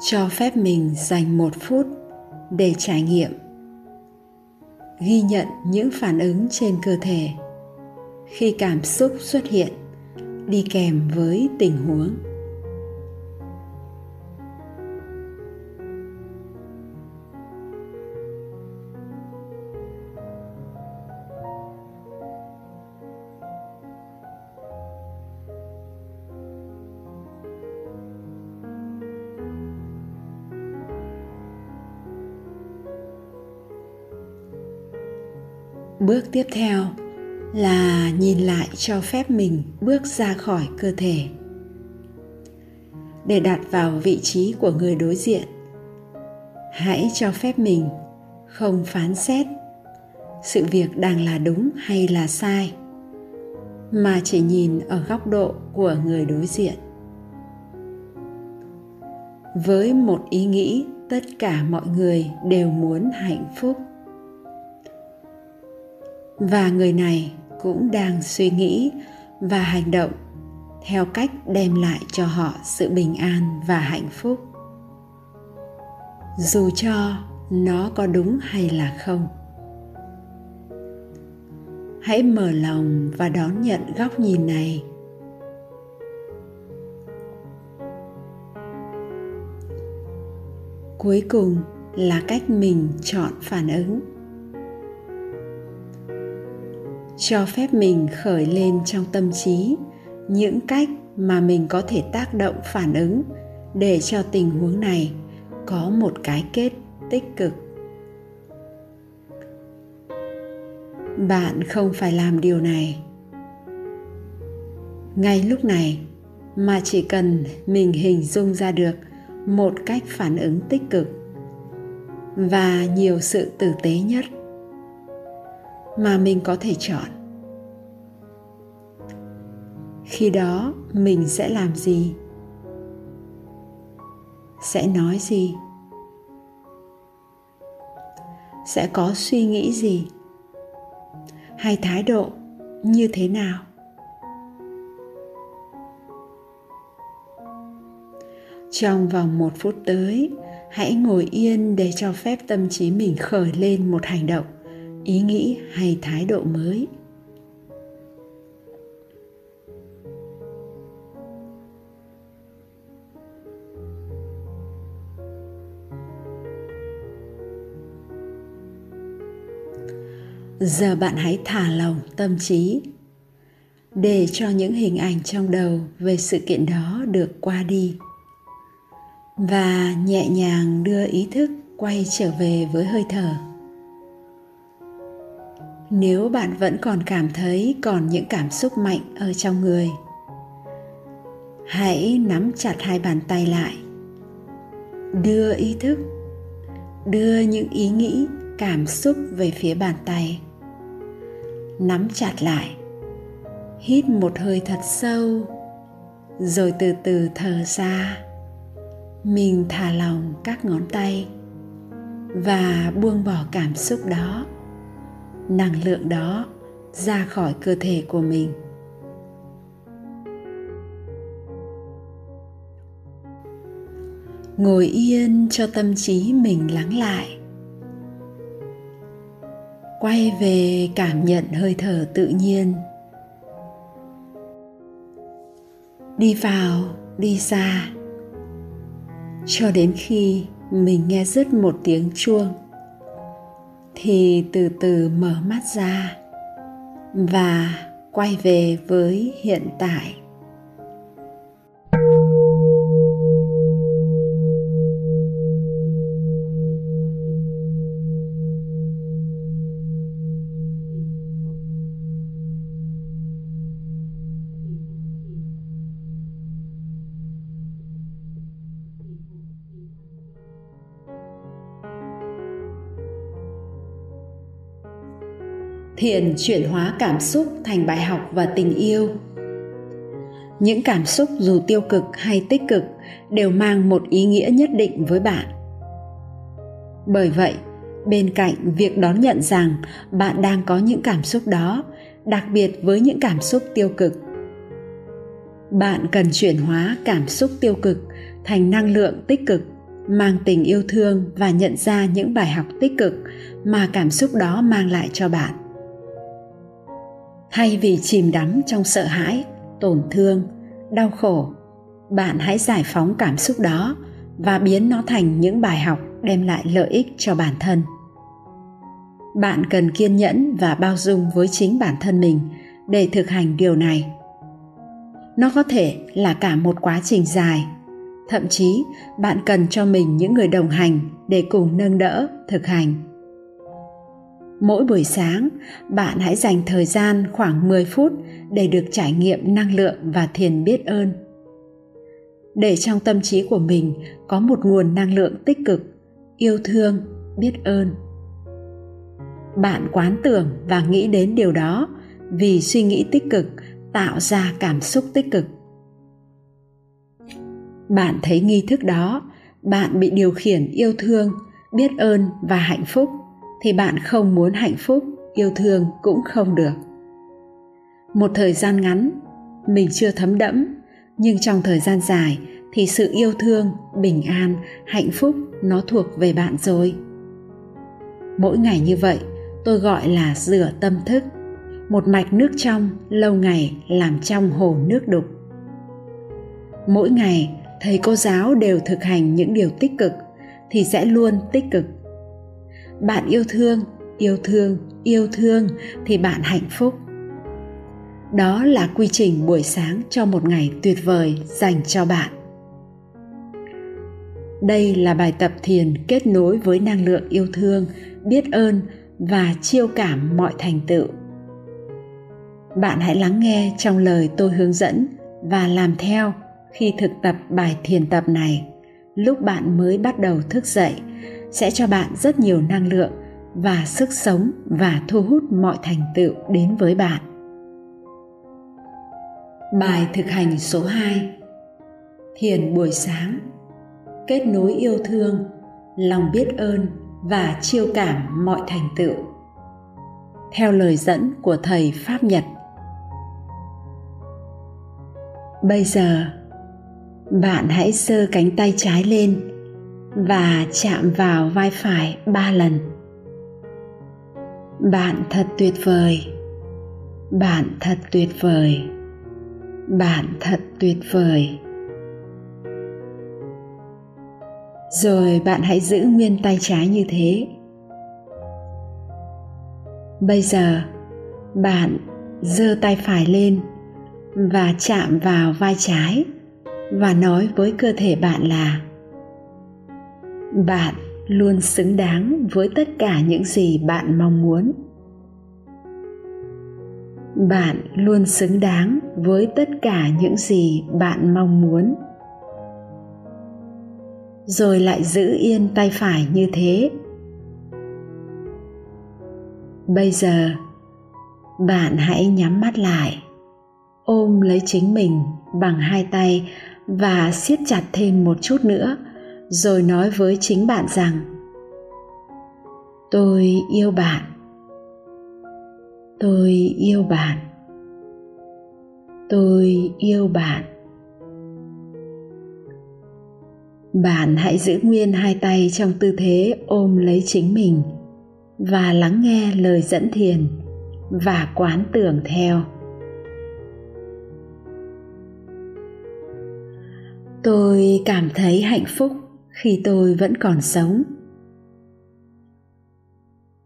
Speaker 2: Cho phép mình dành một phút để trải nghiệm. Ghi nhận những phản ứng trên cơ thể khi cảm xúc xuất hiện đi kèm với tình huống. Bước tiếp theo là nhìn lại cho phép mình bước ra khỏi cơ thể. Để đặt vào vị trí của người đối diện, hãy cho phép mình không phán xét sự việc đang là đúng hay là sai, mà chỉ nhìn ở góc độ của người đối diện. Với một ý nghĩ, tất cả mọi người đều muốn hạnh phúc và người này cũng đang suy nghĩ và hành động theo cách đem lại cho họ sự bình an và hạnh phúc. Dù cho nó có đúng hay là không, hãy mở lòng và đón nhận góc nhìn này. Cuối cùng là cách mình chọn phản ứng cho phép mình khởi lên trong tâm trí những cách mà mình có thể tác động, phản ứng để cho tình huống này có một cái kết tích cực. Bạn không phải làm điều này. Ngay lúc này mà chỉ cần mình hình dung ra được một cách phản ứng tích cực và nhiều sự tử tế nhất mà mình có thể chọn. Khi đó, mình sẽ làm gì? Sẽ nói gì? Sẽ có suy nghĩ gì? Hay thái độ như thế nào? Trong vòng một phút tới, hãy ngồi yên để cho phép tâm trí mình khởi lên một hành động ý nghĩ hay thái độ mới. Giờ bạn hãy thả lỏng tâm trí để cho những hình ảnh trong đầu về sự kiện đó được qua đi và nhẹ nhàng đưa ý thức quay trở về với hơi thở nếu bạn vẫn còn cảm thấy còn những cảm xúc mạnh ở trong người, hãy nắm chặt hai bàn tay lại. Đưa ý thức, đưa những ý nghĩ, cảm xúc về phía bàn tay. Nắm chặt lại, hít một hơi thật sâu, rồi từ từ thở ra. Mình thả lòng các ngón tay và buông bỏ cảm xúc đó năng lượng đó ra khỏi cơ thể của mình. Ngồi yên cho tâm trí mình lắng lại. Quay về cảm nhận hơi thở tự nhiên. Đi vào, đi ra. Cho đến khi mình nghe dứt một tiếng chuông thì từ từ mở mắt ra và quay về với hiện tại. Thiền chuyển hóa cảm xúc thành bài học và tình yêu. Những cảm xúc dù tiêu cực hay tích cực đều mang một ý nghĩa nhất định với bạn. Bởi vậy, bên cạnh việc đón nhận rằng bạn đang có những cảm xúc đó, đặc biệt với những cảm xúc tiêu cực, bạn cần chuyển hóa cảm xúc tiêu cực thành năng lượng tích cực, mang tình yêu thương và nhận ra những bài học tích cực mà cảm xúc đó mang lại cho bạn thay vì chìm đắm trong sợ hãi, tổn thương, đau khổ, bạn hãy giải phóng cảm xúc đó và biến nó thành những bài học đem lại lợi ích cho bản thân. Bạn cần kiên nhẫn và bao dung với chính bản thân mình để thực hành điều này. Nó có thể là cả một quá trình dài. Thậm chí, bạn cần cho mình những người đồng hành để cùng nâng đỡ, thực hành mỗi buổi sáng, bạn hãy dành thời gian khoảng 10 phút để được trải nghiệm năng lượng và thiền biết ơn. Để trong tâm trí của mình có một nguồn năng lượng tích cực, yêu thương, biết ơn. Bạn quán tưởng và nghĩ đến điều đó vì suy nghĩ tích cực tạo ra cảm xúc tích cực. Bạn thấy nghi thức đó, bạn bị điều khiển yêu thương, biết ơn và hạnh phúc thì bạn không muốn hạnh phúc, yêu thương cũng không được. Một thời gian ngắn, mình chưa thấm đẫm, nhưng trong thời gian dài thì sự yêu thương, bình an, hạnh phúc nó thuộc về bạn rồi. Mỗi ngày như vậy, tôi gọi là rửa tâm thức, một mạch nước trong lâu ngày làm trong hồ nước đục. Mỗi ngày, thầy cô giáo đều thực hành những điều tích cực thì sẽ luôn tích cực bạn yêu thương yêu thương yêu thương thì bạn hạnh phúc. Đó là quy trình buổi sáng cho một ngày tuyệt vời dành cho bạn. Đây là bài tập thiền kết nối với năng lượng yêu thương, biết ơn và chiêu cảm mọi thành tựu. Bạn hãy lắng nghe trong lời tôi hướng dẫn và làm theo khi thực tập bài thiền tập này. Lúc bạn mới bắt đầu thức dậy sẽ cho bạn rất nhiều năng lượng và sức sống và thu hút mọi thành tựu đến với bạn. Bài thực hành số 2 Thiền buổi sáng Kết nối yêu thương, lòng biết ơn và chiêu cảm mọi thành tựu. Theo lời dẫn của thầy Pháp Nhật. Bây giờ, bạn hãy sơ cánh tay trái lên và chạm vào vai phải ba lần. Bạn thật tuyệt vời. Bạn thật tuyệt vời. Bạn thật tuyệt vời. Rồi bạn hãy giữ nguyên tay trái như thế. Bây giờ, bạn giơ tay phải lên và chạm vào vai trái và nói với cơ thể bạn là bạn luôn xứng đáng với tất cả những gì bạn mong muốn. Bạn luôn xứng đáng với tất cả những gì bạn mong muốn. Rồi lại giữ yên tay phải như thế. Bây giờ, bạn hãy nhắm mắt lại, ôm lấy chính mình bằng hai tay và siết chặt thêm một chút nữa rồi nói với chính bạn rằng, tôi yêu bạn. Tôi yêu bạn. Tôi yêu bạn. Bạn hãy giữ nguyên hai tay trong tư thế ôm lấy chính mình và lắng nghe lời dẫn thiền và quán tưởng theo. Tôi cảm thấy hạnh phúc khi tôi vẫn còn sống.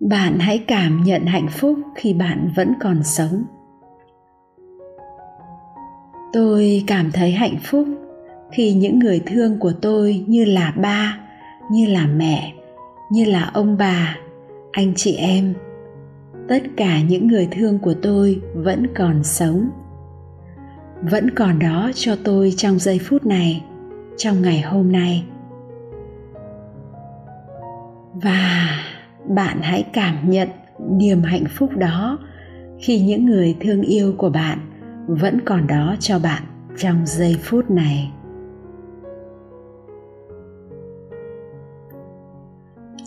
Speaker 2: Bạn hãy cảm nhận hạnh phúc khi bạn vẫn còn sống. Tôi cảm thấy hạnh phúc khi những người thương của tôi như là ba, như là mẹ, như là ông bà, anh chị em, tất cả những người thương của tôi vẫn còn sống. Vẫn còn đó cho tôi trong giây phút này, trong ngày hôm nay và bạn hãy cảm nhận niềm hạnh phúc đó khi những người thương yêu của bạn vẫn còn đó cho bạn trong giây phút này.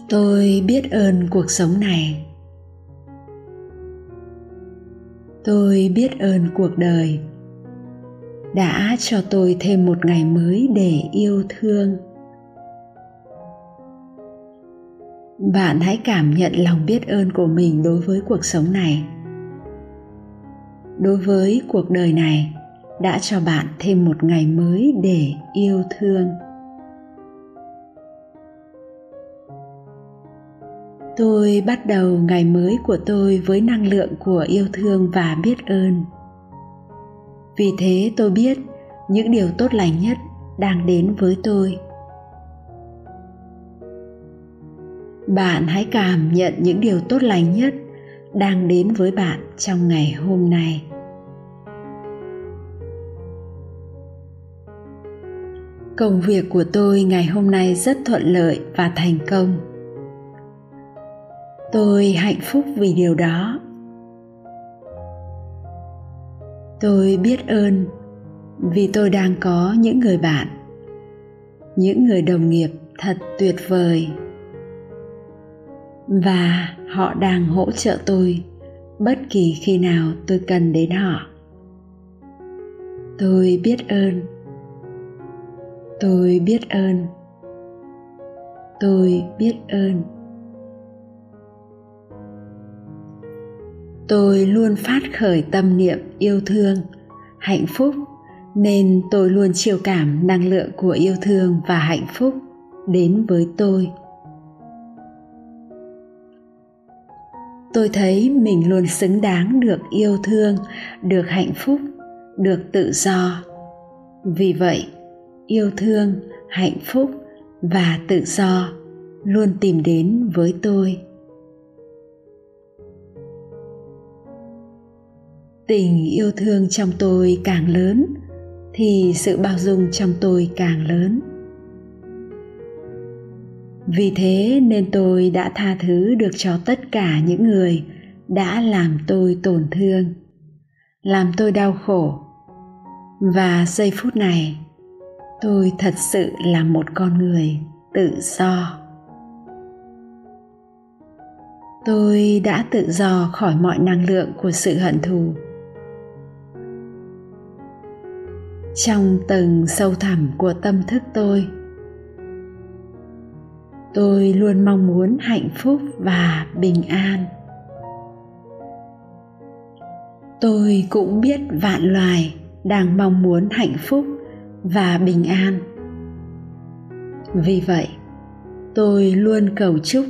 Speaker 2: Tôi biết ơn cuộc sống này. Tôi biết ơn cuộc đời đã cho tôi thêm một ngày mới để yêu thương. Bạn hãy cảm nhận lòng biết ơn của mình đối với cuộc sống này. Đối với cuộc đời này, đã cho bạn thêm một ngày mới để yêu thương. Tôi bắt đầu ngày mới của tôi với năng lượng của yêu thương và biết ơn. Vì thế tôi biết những điều tốt lành nhất đang đến với tôi. Bạn hãy cảm nhận những điều tốt lành nhất đang đến với bạn trong ngày hôm nay. Công việc của tôi ngày hôm nay rất thuận lợi và thành công. Tôi hạnh phúc vì điều đó. Tôi biết ơn vì tôi đang có những người bạn, những người đồng nghiệp thật tuyệt vời và họ đang hỗ trợ tôi, bất kỳ khi nào tôi cần đến họ. Tôi biết ơn. Tôi biết ơn. Tôi biết ơn. Tôi luôn phát khởi tâm niệm yêu thương, hạnh phúc, nên tôi luôn chiều cảm năng lượng của yêu thương và hạnh phúc đến với tôi. Tôi thấy mình luôn xứng đáng được yêu thương, được hạnh phúc, được tự do. Vì vậy, yêu thương, hạnh phúc và tự do luôn tìm đến với tôi. Tình yêu thương trong tôi càng lớn, thì sự bao dung trong tôi càng lớn vì thế nên tôi đã tha thứ được cho tất cả những người đã làm tôi tổn thương, làm tôi đau khổ. Và giây phút này, tôi thật sự là một con người tự do. Tôi đã tự do khỏi mọi năng lượng của sự hận thù. Trong tầng sâu thẳm của tâm thức tôi tôi luôn mong muốn hạnh phúc và bình an. Tôi cũng biết vạn loài đang mong muốn hạnh phúc và bình an. Vì vậy, tôi luôn cầu chúc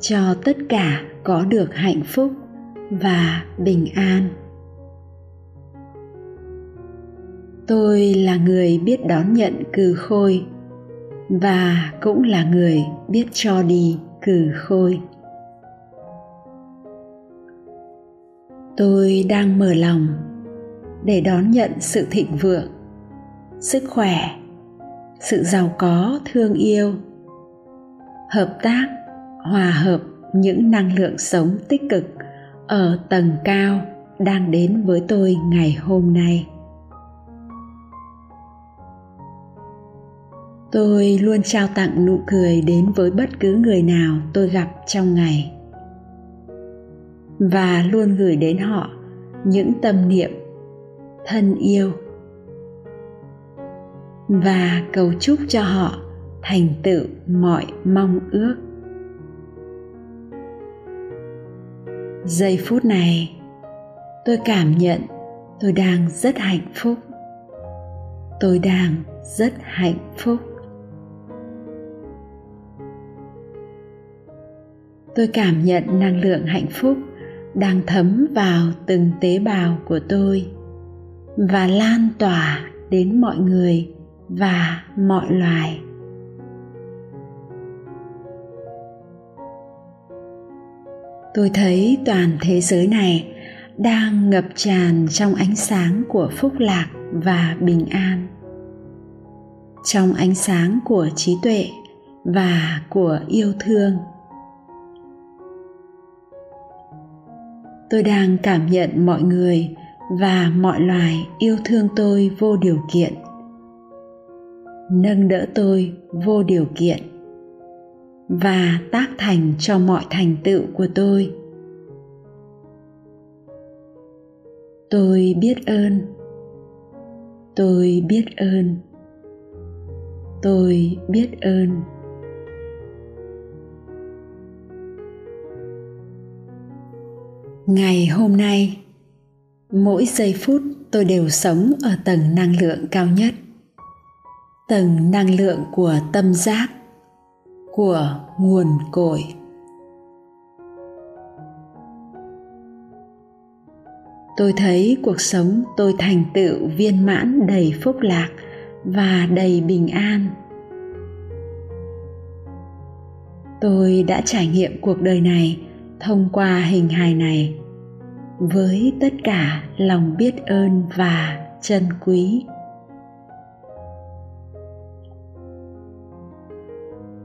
Speaker 2: cho tất cả có được hạnh phúc và bình an. Tôi là người biết đón nhận cừ khôi và cũng là người biết cho đi cử khôi. Tôi đang mở lòng để đón nhận sự thịnh vượng, sức khỏe, sự giàu có thương yêu, hợp tác, hòa hợp những năng lượng sống tích cực ở tầng cao đang đến với tôi ngày hôm nay. Tôi luôn trao tặng nụ cười đến với bất cứ người nào tôi gặp trong ngày. Và luôn gửi đến họ những tâm niệm, thân yêu. Và cầu chúc cho họ thành tựu mọi mong ước. Giây phút này, tôi cảm nhận tôi đang rất hạnh phúc. Tôi đang rất hạnh phúc. Tôi cảm nhận năng lượng hạnh phúc đang thấm vào từng tế bào của tôi và lan tỏa đến mọi người và mọi loài. Tôi thấy toàn thế giới này đang ngập tràn trong ánh sáng của phúc lạc và bình an. Trong ánh sáng của trí tuệ và của yêu thương tôi đang cảm nhận mọi người và mọi loài yêu thương tôi vô điều kiện. Nâng đỡ tôi vô điều kiện và tác thành cho mọi thành tựu của tôi. Tôi biết ơn. Tôi biết ơn. Tôi biết ơn. Ngày hôm nay, mỗi giây phút tôi đều sống ở tầng năng lượng cao nhất. Tầng năng lượng của tâm giác, của nguồn cội. Tôi thấy cuộc sống tôi thành tựu viên mãn đầy phúc lạc và đầy bình an. Tôi đã trải nghiệm cuộc đời này thông qua hình hài này. Với tất cả lòng biết ơn và trân quý.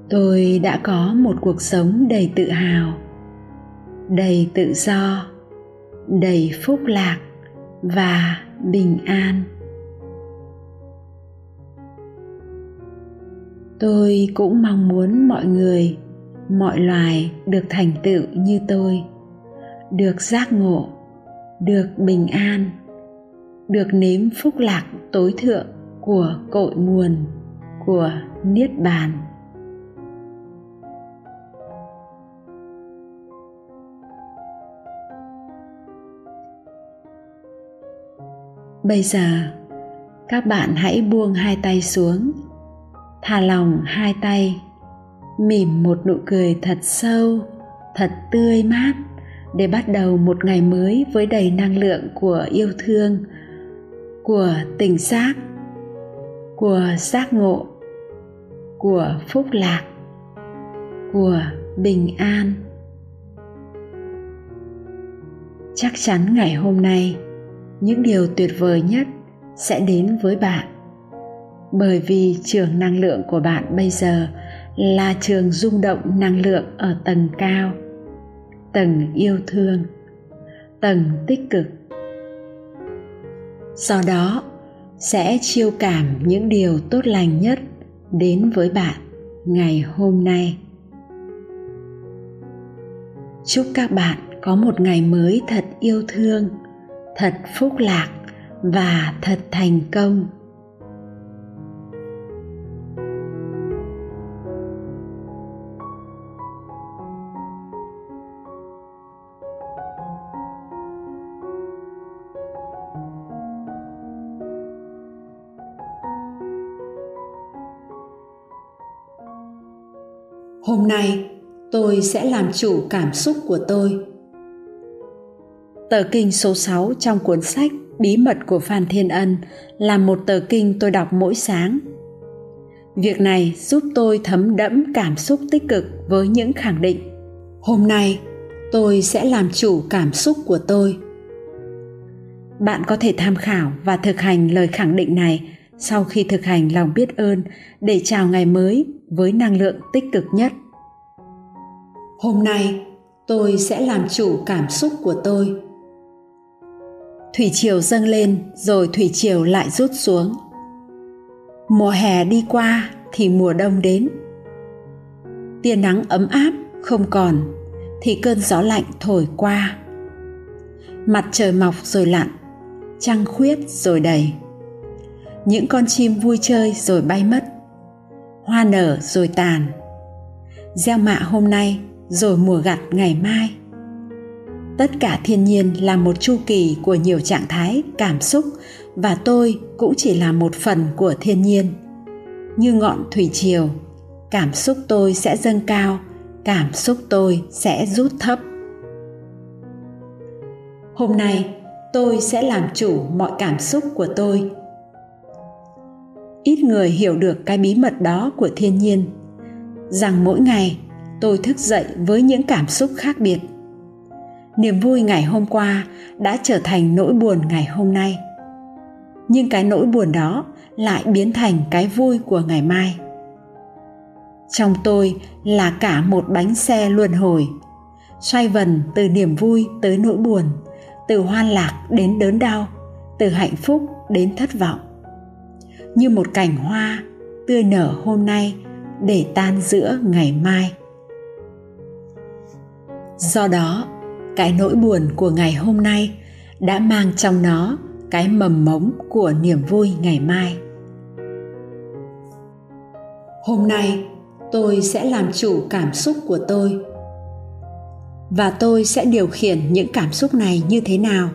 Speaker 2: Tôi đã có một cuộc sống đầy tự hào, đầy tự do, đầy phúc lạc và bình an. Tôi cũng mong muốn mọi người mọi loài được thành tựu như tôi, được giác ngộ, được bình an, được nếm phúc lạc tối thượng của cội nguồn, của niết bàn. Bây giờ, các bạn hãy buông hai tay xuống, thả lòng hai tay mỉm một nụ cười thật sâu, thật tươi mát để bắt đầu một ngày mới với đầy năng lượng của yêu thương, của tình giác, của giác ngộ, của phúc lạc, của bình an. Chắc chắn ngày hôm nay, những điều tuyệt vời nhất sẽ đến với bạn. Bởi vì trường năng lượng của bạn bây giờ là trường rung động năng lượng ở tầng cao, tầng yêu thương, tầng tích cực. Sau đó, sẽ chiêu cảm những điều tốt lành nhất đến với bạn ngày hôm nay. Chúc các bạn có một ngày mới thật yêu thương, thật phúc lạc và thật thành công. Hôm nay tôi sẽ làm chủ cảm xúc của tôi Tờ kinh số 6 trong cuốn sách Bí mật của Phan Thiên Ân là một tờ kinh tôi đọc mỗi sáng. Việc này giúp tôi thấm đẫm cảm xúc tích cực với những khẳng định. Hôm nay, tôi sẽ làm chủ cảm xúc của tôi. Bạn có thể tham khảo và thực hành lời khẳng định này sau khi thực hành lòng biết ơn để chào ngày mới với năng lượng tích cực nhất. Hôm nay, tôi sẽ làm chủ cảm xúc của tôi. Thủy triều dâng lên rồi thủy triều lại rút xuống. Mùa hè đi qua thì mùa đông đến. Tia nắng ấm áp không còn thì cơn gió lạnh thổi qua. Mặt trời mọc rồi lặn trăng khuyết rồi đầy. Những con chim vui chơi rồi bay mất hoa nở rồi tàn. Gieo mạ hôm nay rồi mùa gặt ngày mai. Tất cả thiên nhiên là một chu kỳ của nhiều trạng thái, cảm xúc và tôi cũng chỉ là một phần của thiên nhiên. Như ngọn thủy triều, cảm xúc tôi sẽ dâng cao, cảm xúc tôi sẽ rút thấp. Hôm nay, tôi sẽ làm chủ mọi cảm xúc của tôi. Ít người hiểu được cái bí mật đó của thiên nhiên, rằng mỗi ngày tôi thức dậy với những cảm xúc khác biệt. Niềm vui ngày hôm qua đã trở thành nỗi buồn ngày hôm nay. Nhưng cái nỗi buồn đó lại biến thành cái vui của ngày mai. Trong tôi là cả một bánh xe luân hồi, xoay vần từ niềm vui tới nỗi buồn, từ hoan lạc đến đớn đau, từ hạnh phúc đến thất vọng. Như một cành hoa tươi nở hôm nay để tan giữa ngày mai do đó, cái nỗi buồn của ngày hôm nay đã mang trong nó cái mầm mống của niềm vui ngày mai. Hôm nay, tôi sẽ làm chủ cảm xúc của tôi. Và tôi sẽ điều khiển những cảm xúc này như thế nào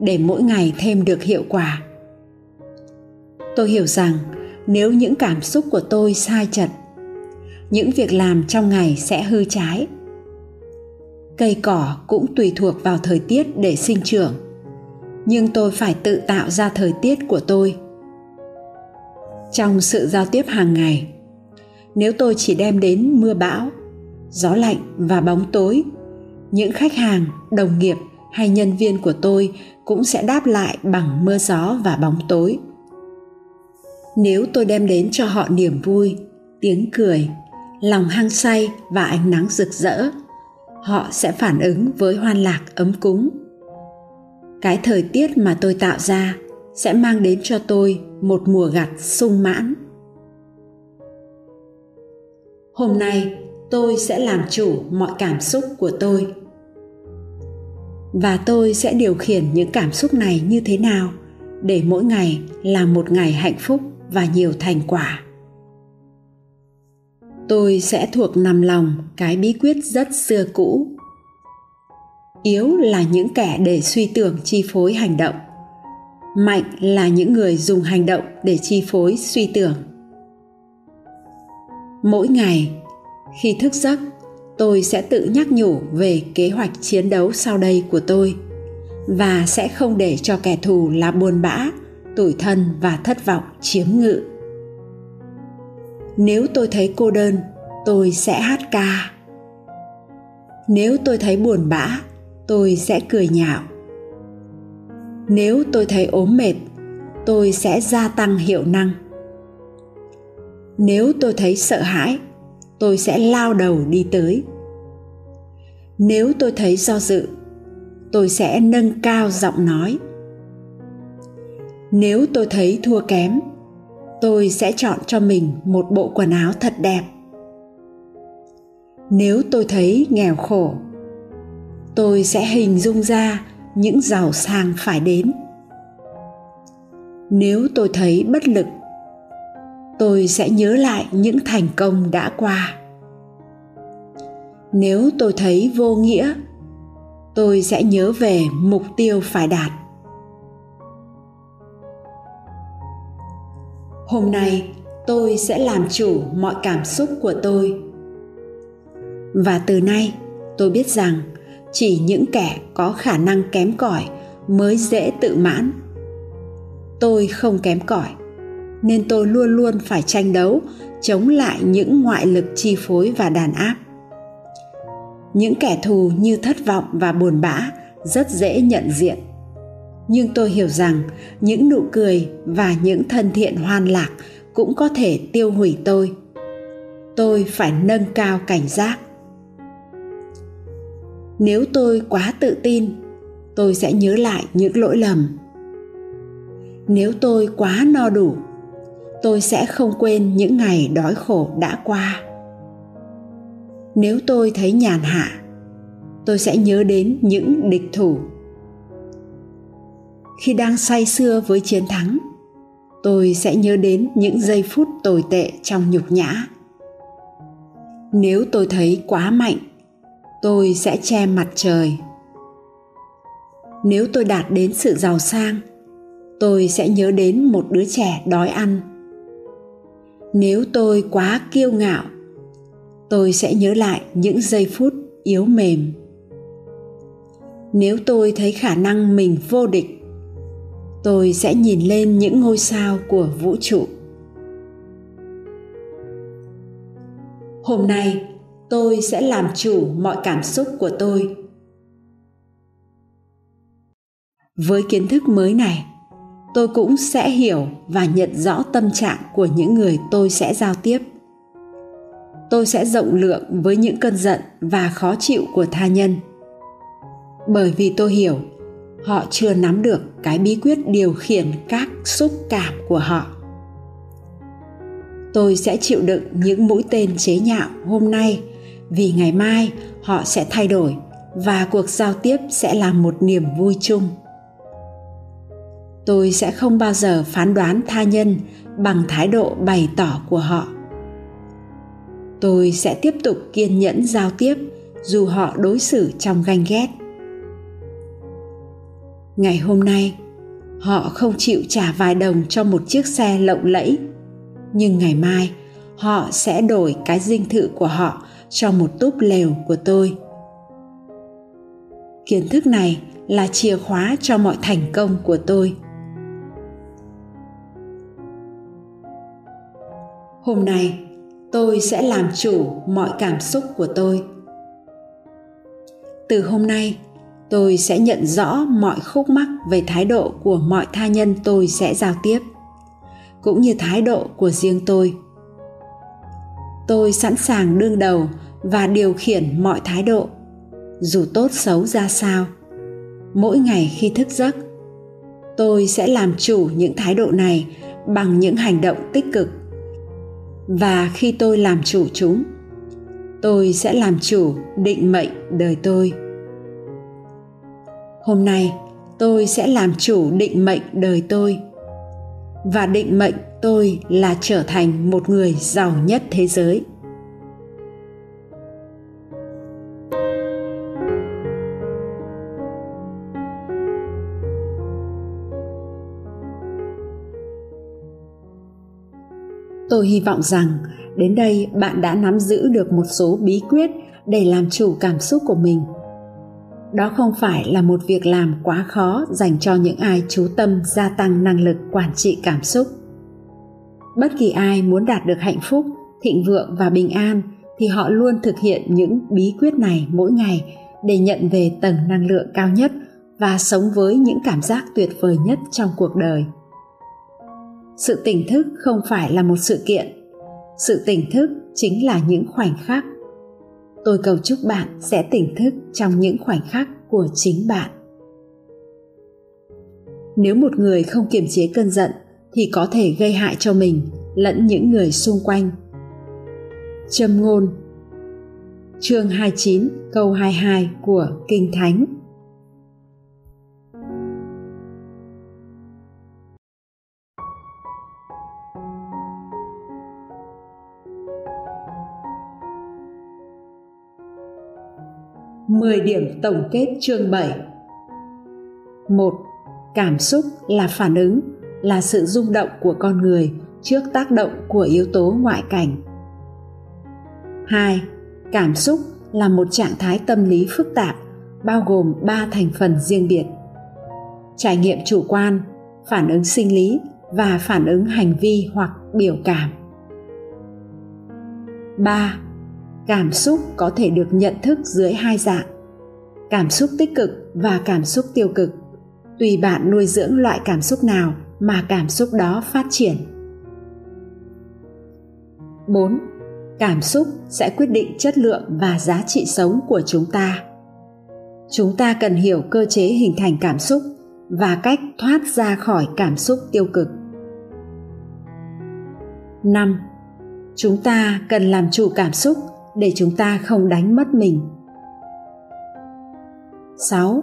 Speaker 2: để mỗi ngày thêm được hiệu quả. Tôi hiểu rằng nếu những cảm xúc của tôi sai chật, những việc làm trong ngày sẽ hư trái cây cỏ cũng tùy thuộc vào thời tiết để sinh trưởng. Nhưng tôi phải tự tạo ra thời tiết của tôi. Trong sự giao tiếp hàng ngày, nếu tôi chỉ đem đến mưa bão, gió lạnh và bóng tối, những khách hàng, đồng nghiệp hay nhân viên của tôi cũng sẽ đáp lại bằng mưa gió và bóng tối. Nếu tôi đem đến cho họ niềm vui, tiếng cười, lòng hăng say và ánh nắng rực rỡ họ sẽ phản ứng với hoan lạc ấm cúng. Cái thời tiết mà tôi tạo ra sẽ mang đến cho tôi một mùa gặt sung mãn. Hôm nay, tôi sẽ làm chủ mọi cảm xúc của tôi. Và tôi sẽ điều khiển những cảm xúc này như thế nào để mỗi ngày là một ngày hạnh phúc và nhiều thành quả tôi sẽ thuộc nằm lòng cái bí quyết rất xưa cũ. Yếu là những kẻ để suy tưởng chi phối hành động. Mạnh là những người dùng hành động để chi phối suy tưởng. Mỗi ngày, khi thức giấc, tôi sẽ tự nhắc nhủ về kế hoạch chiến đấu sau đây của tôi và sẽ không để cho kẻ thù là buồn bã, tủi thân và thất vọng chiếm ngự nếu tôi thấy cô đơn, tôi sẽ hát ca. Nếu tôi thấy buồn bã, tôi sẽ cười nhạo. Nếu tôi thấy ốm mệt, tôi sẽ gia tăng hiệu năng. Nếu tôi thấy sợ hãi, tôi sẽ lao đầu đi tới. Nếu tôi thấy do dự, tôi sẽ nâng cao giọng nói. Nếu tôi thấy thua kém tôi sẽ chọn cho mình một bộ quần áo thật đẹp. Nếu tôi thấy nghèo khổ, tôi sẽ hình dung ra những giàu sang phải đến. Nếu tôi thấy bất lực, tôi sẽ nhớ lại những thành công đã qua. Nếu tôi thấy vô nghĩa, tôi sẽ nhớ về mục tiêu phải đạt. Hôm nay, tôi sẽ làm chủ mọi cảm xúc của tôi. Và từ nay, tôi biết rằng chỉ những kẻ có khả năng kém cỏi mới dễ tự mãn. Tôi không kém cỏi, nên tôi luôn luôn phải tranh đấu, chống lại những ngoại lực chi phối và đàn áp. Những kẻ thù như thất vọng và buồn bã rất dễ nhận diện nhưng tôi hiểu rằng những nụ cười và những thân thiện hoan lạc cũng có thể tiêu hủy tôi. Tôi phải nâng cao cảnh giác. Nếu tôi quá tự tin, tôi sẽ nhớ lại những lỗi lầm. Nếu tôi quá no đủ, tôi sẽ không quên những ngày đói khổ đã qua. Nếu tôi thấy nhàn hạ, tôi sẽ nhớ đến những địch thủ khi đang say sưa với chiến thắng. Tôi sẽ nhớ đến những giây phút tồi tệ trong nhục nhã. Nếu tôi thấy quá mạnh, tôi sẽ che mặt trời. Nếu tôi đạt đến sự giàu sang, tôi sẽ nhớ đến một đứa trẻ đói ăn. Nếu tôi quá kiêu ngạo, tôi sẽ nhớ lại những giây phút yếu mềm. Nếu tôi thấy khả năng mình vô địch tôi sẽ nhìn lên những ngôi sao của vũ trụ. Hôm nay, tôi sẽ làm chủ mọi cảm xúc của tôi. Với kiến thức mới này, tôi cũng sẽ hiểu và nhận rõ tâm trạng của những người tôi sẽ giao tiếp. Tôi sẽ rộng lượng với những cơn giận và khó chịu của tha nhân. Bởi vì tôi hiểu họ chưa nắm được cái bí quyết điều khiển các xúc cảm của họ. Tôi sẽ chịu đựng những mũi tên chế nhạo hôm nay, vì ngày mai họ sẽ thay đổi và cuộc giao tiếp sẽ là một niềm vui chung. Tôi sẽ không bao giờ phán đoán tha nhân bằng thái độ bày tỏ của họ. Tôi sẽ tiếp tục kiên nhẫn giao tiếp dù họ đối xử trong ganh ghét ngày hôm nay, họ không chịu trả vài đồng cho một chiếc xe lộng lẫy. Nhưng ngày mai, họ sẽ đổi cái dinh thự của họ cho một túp lều của tôi. Kiến thức này là chìa khóa cho mọi thành công của tôi. Hôm nay, tôi sẽ làm chủ mọi cảm xúc của tôi. Từ hôm nay tôi sẽ nhận rõ mọi khúc mắc về thái độ của mọi tha nhân tôi sẽ giao tiếp, cũng như thái độ của riêng tôi. Tôi sẵn sàng đương đầu và điều khiển mọi thái độ, dù tốt xấu ra sao. Mỗi ngày khi thức giấc, tôi sẽ làm chủ những thái độ này bằng những hành động tích cực. Và khi tôi làm chủ chúng, tôi sẽ làm chủ định mệnh đời tôi hôm nay, tôi sẽ làm chủ định mệnh đời tôi. Và định mệnh tôi là trở thành một người giàu nhất thế giới. Tôi hy vọng rằng đến đây bạn đã nắm giữ được một số bí quyết để làm chủ cảm xúc của mình đó không phải là một việc làm quá khó dành cho những ai chú tâm gia tăng năng lực quản trị cảm xúc. Bất kỳ ai muốn đạt được hạnh phúc, thịnh vượng và bình an thì họ luôn thực hiện những bí quyết này mỗi ngày để nhận về tầng năng lượng cao nhất và sống với những cảm giác tuyệt vời nhất trong cuộc đời. Sự tỉnh thức không phải là một sự kiện. Sự tỉnh thức chính là những khoảnh khắc tôi cầu chúc bạn sẽ tỉnh thức trong những khoảnh khắc của chính bạn. Nếu một người không kiềm chế cơn giận thì có thể gây hại cho mình lẫn những người xung quanh. Châm ngôn. Chương 29 câu 22 của Kinh Thánh. 10 điểm tổng kết chương 7 1. Cảm xúc là phản ứng, là sự rung động của con người trước tác động của yếu tố ngoại cảnh. 2. Cảm xúc là một trạng thái tâm lý phức tạp bao gồm 3 thành phần riêng biệt. Trải nghiệm chủ quan, phản ứng sinh lý và phản ứng hành vi hoặc biểu cảm. 3 cảm xúc có thể được nhận thức dưới hai dạng cảm xúc tích cực và cảm xúc tiêu cực tùy bạn nuôi dưỡng loại cảm xúc nào mà cảm xúc đó phát triển 4. Cảm xúc sẽ quyết định chất lượng và giá trị sống của chúng ta. Chúng ta cần hiểu cơ chế hình thành cảm xúc và cách thoát ra khỏi cảm xúc tiêu cực. 5. Chúng ta cần làm chủ cảm xúc để chúng ta không đánh mất mình 6.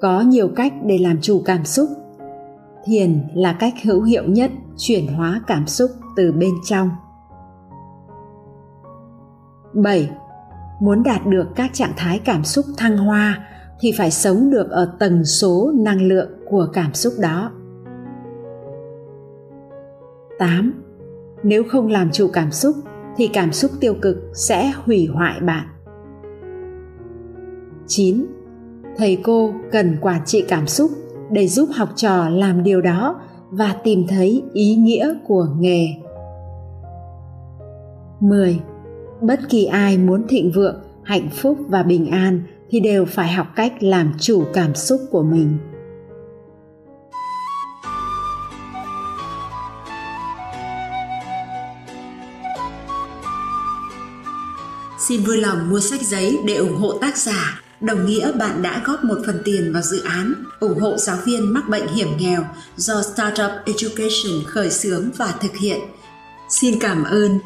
Speaker 2: Có nhiều cách để làm chủ cảm xúc. Thiền là cách hữu hiệu nhất chuyển hóa cảm xúc từ bên trong. 7. Muốn đạt được các trạng thái cảm xúc thăng hoa thì phải sống được ở tầng số năng lượng của cảm xúc đó. 8. Nếu không làm chủ cảm xúc thì cảm xúc tiêu cực sẽ hủy hoại bạn. 9. Thầy cô cần quản trị cảm xúc để giúp học trò làm điều đó và tìm thấy ý nghĩa của nghề. 10. Bất kỳ ai muốn thịnh vượng, hạnh phúc và bình an thì đều phải học cách làm chủ cảm xúc của mình.
Speaker 1: Xin vui lòng mua sách giấy để ủng hộ tác giả. Đồng nghĩa bạn đã góp một phần tiền vào dự án, ủng hộ giáo viên mắc bệnh hiểm nghèo do Startup Education khởi xướng và thực hiện. Xin cảm ơn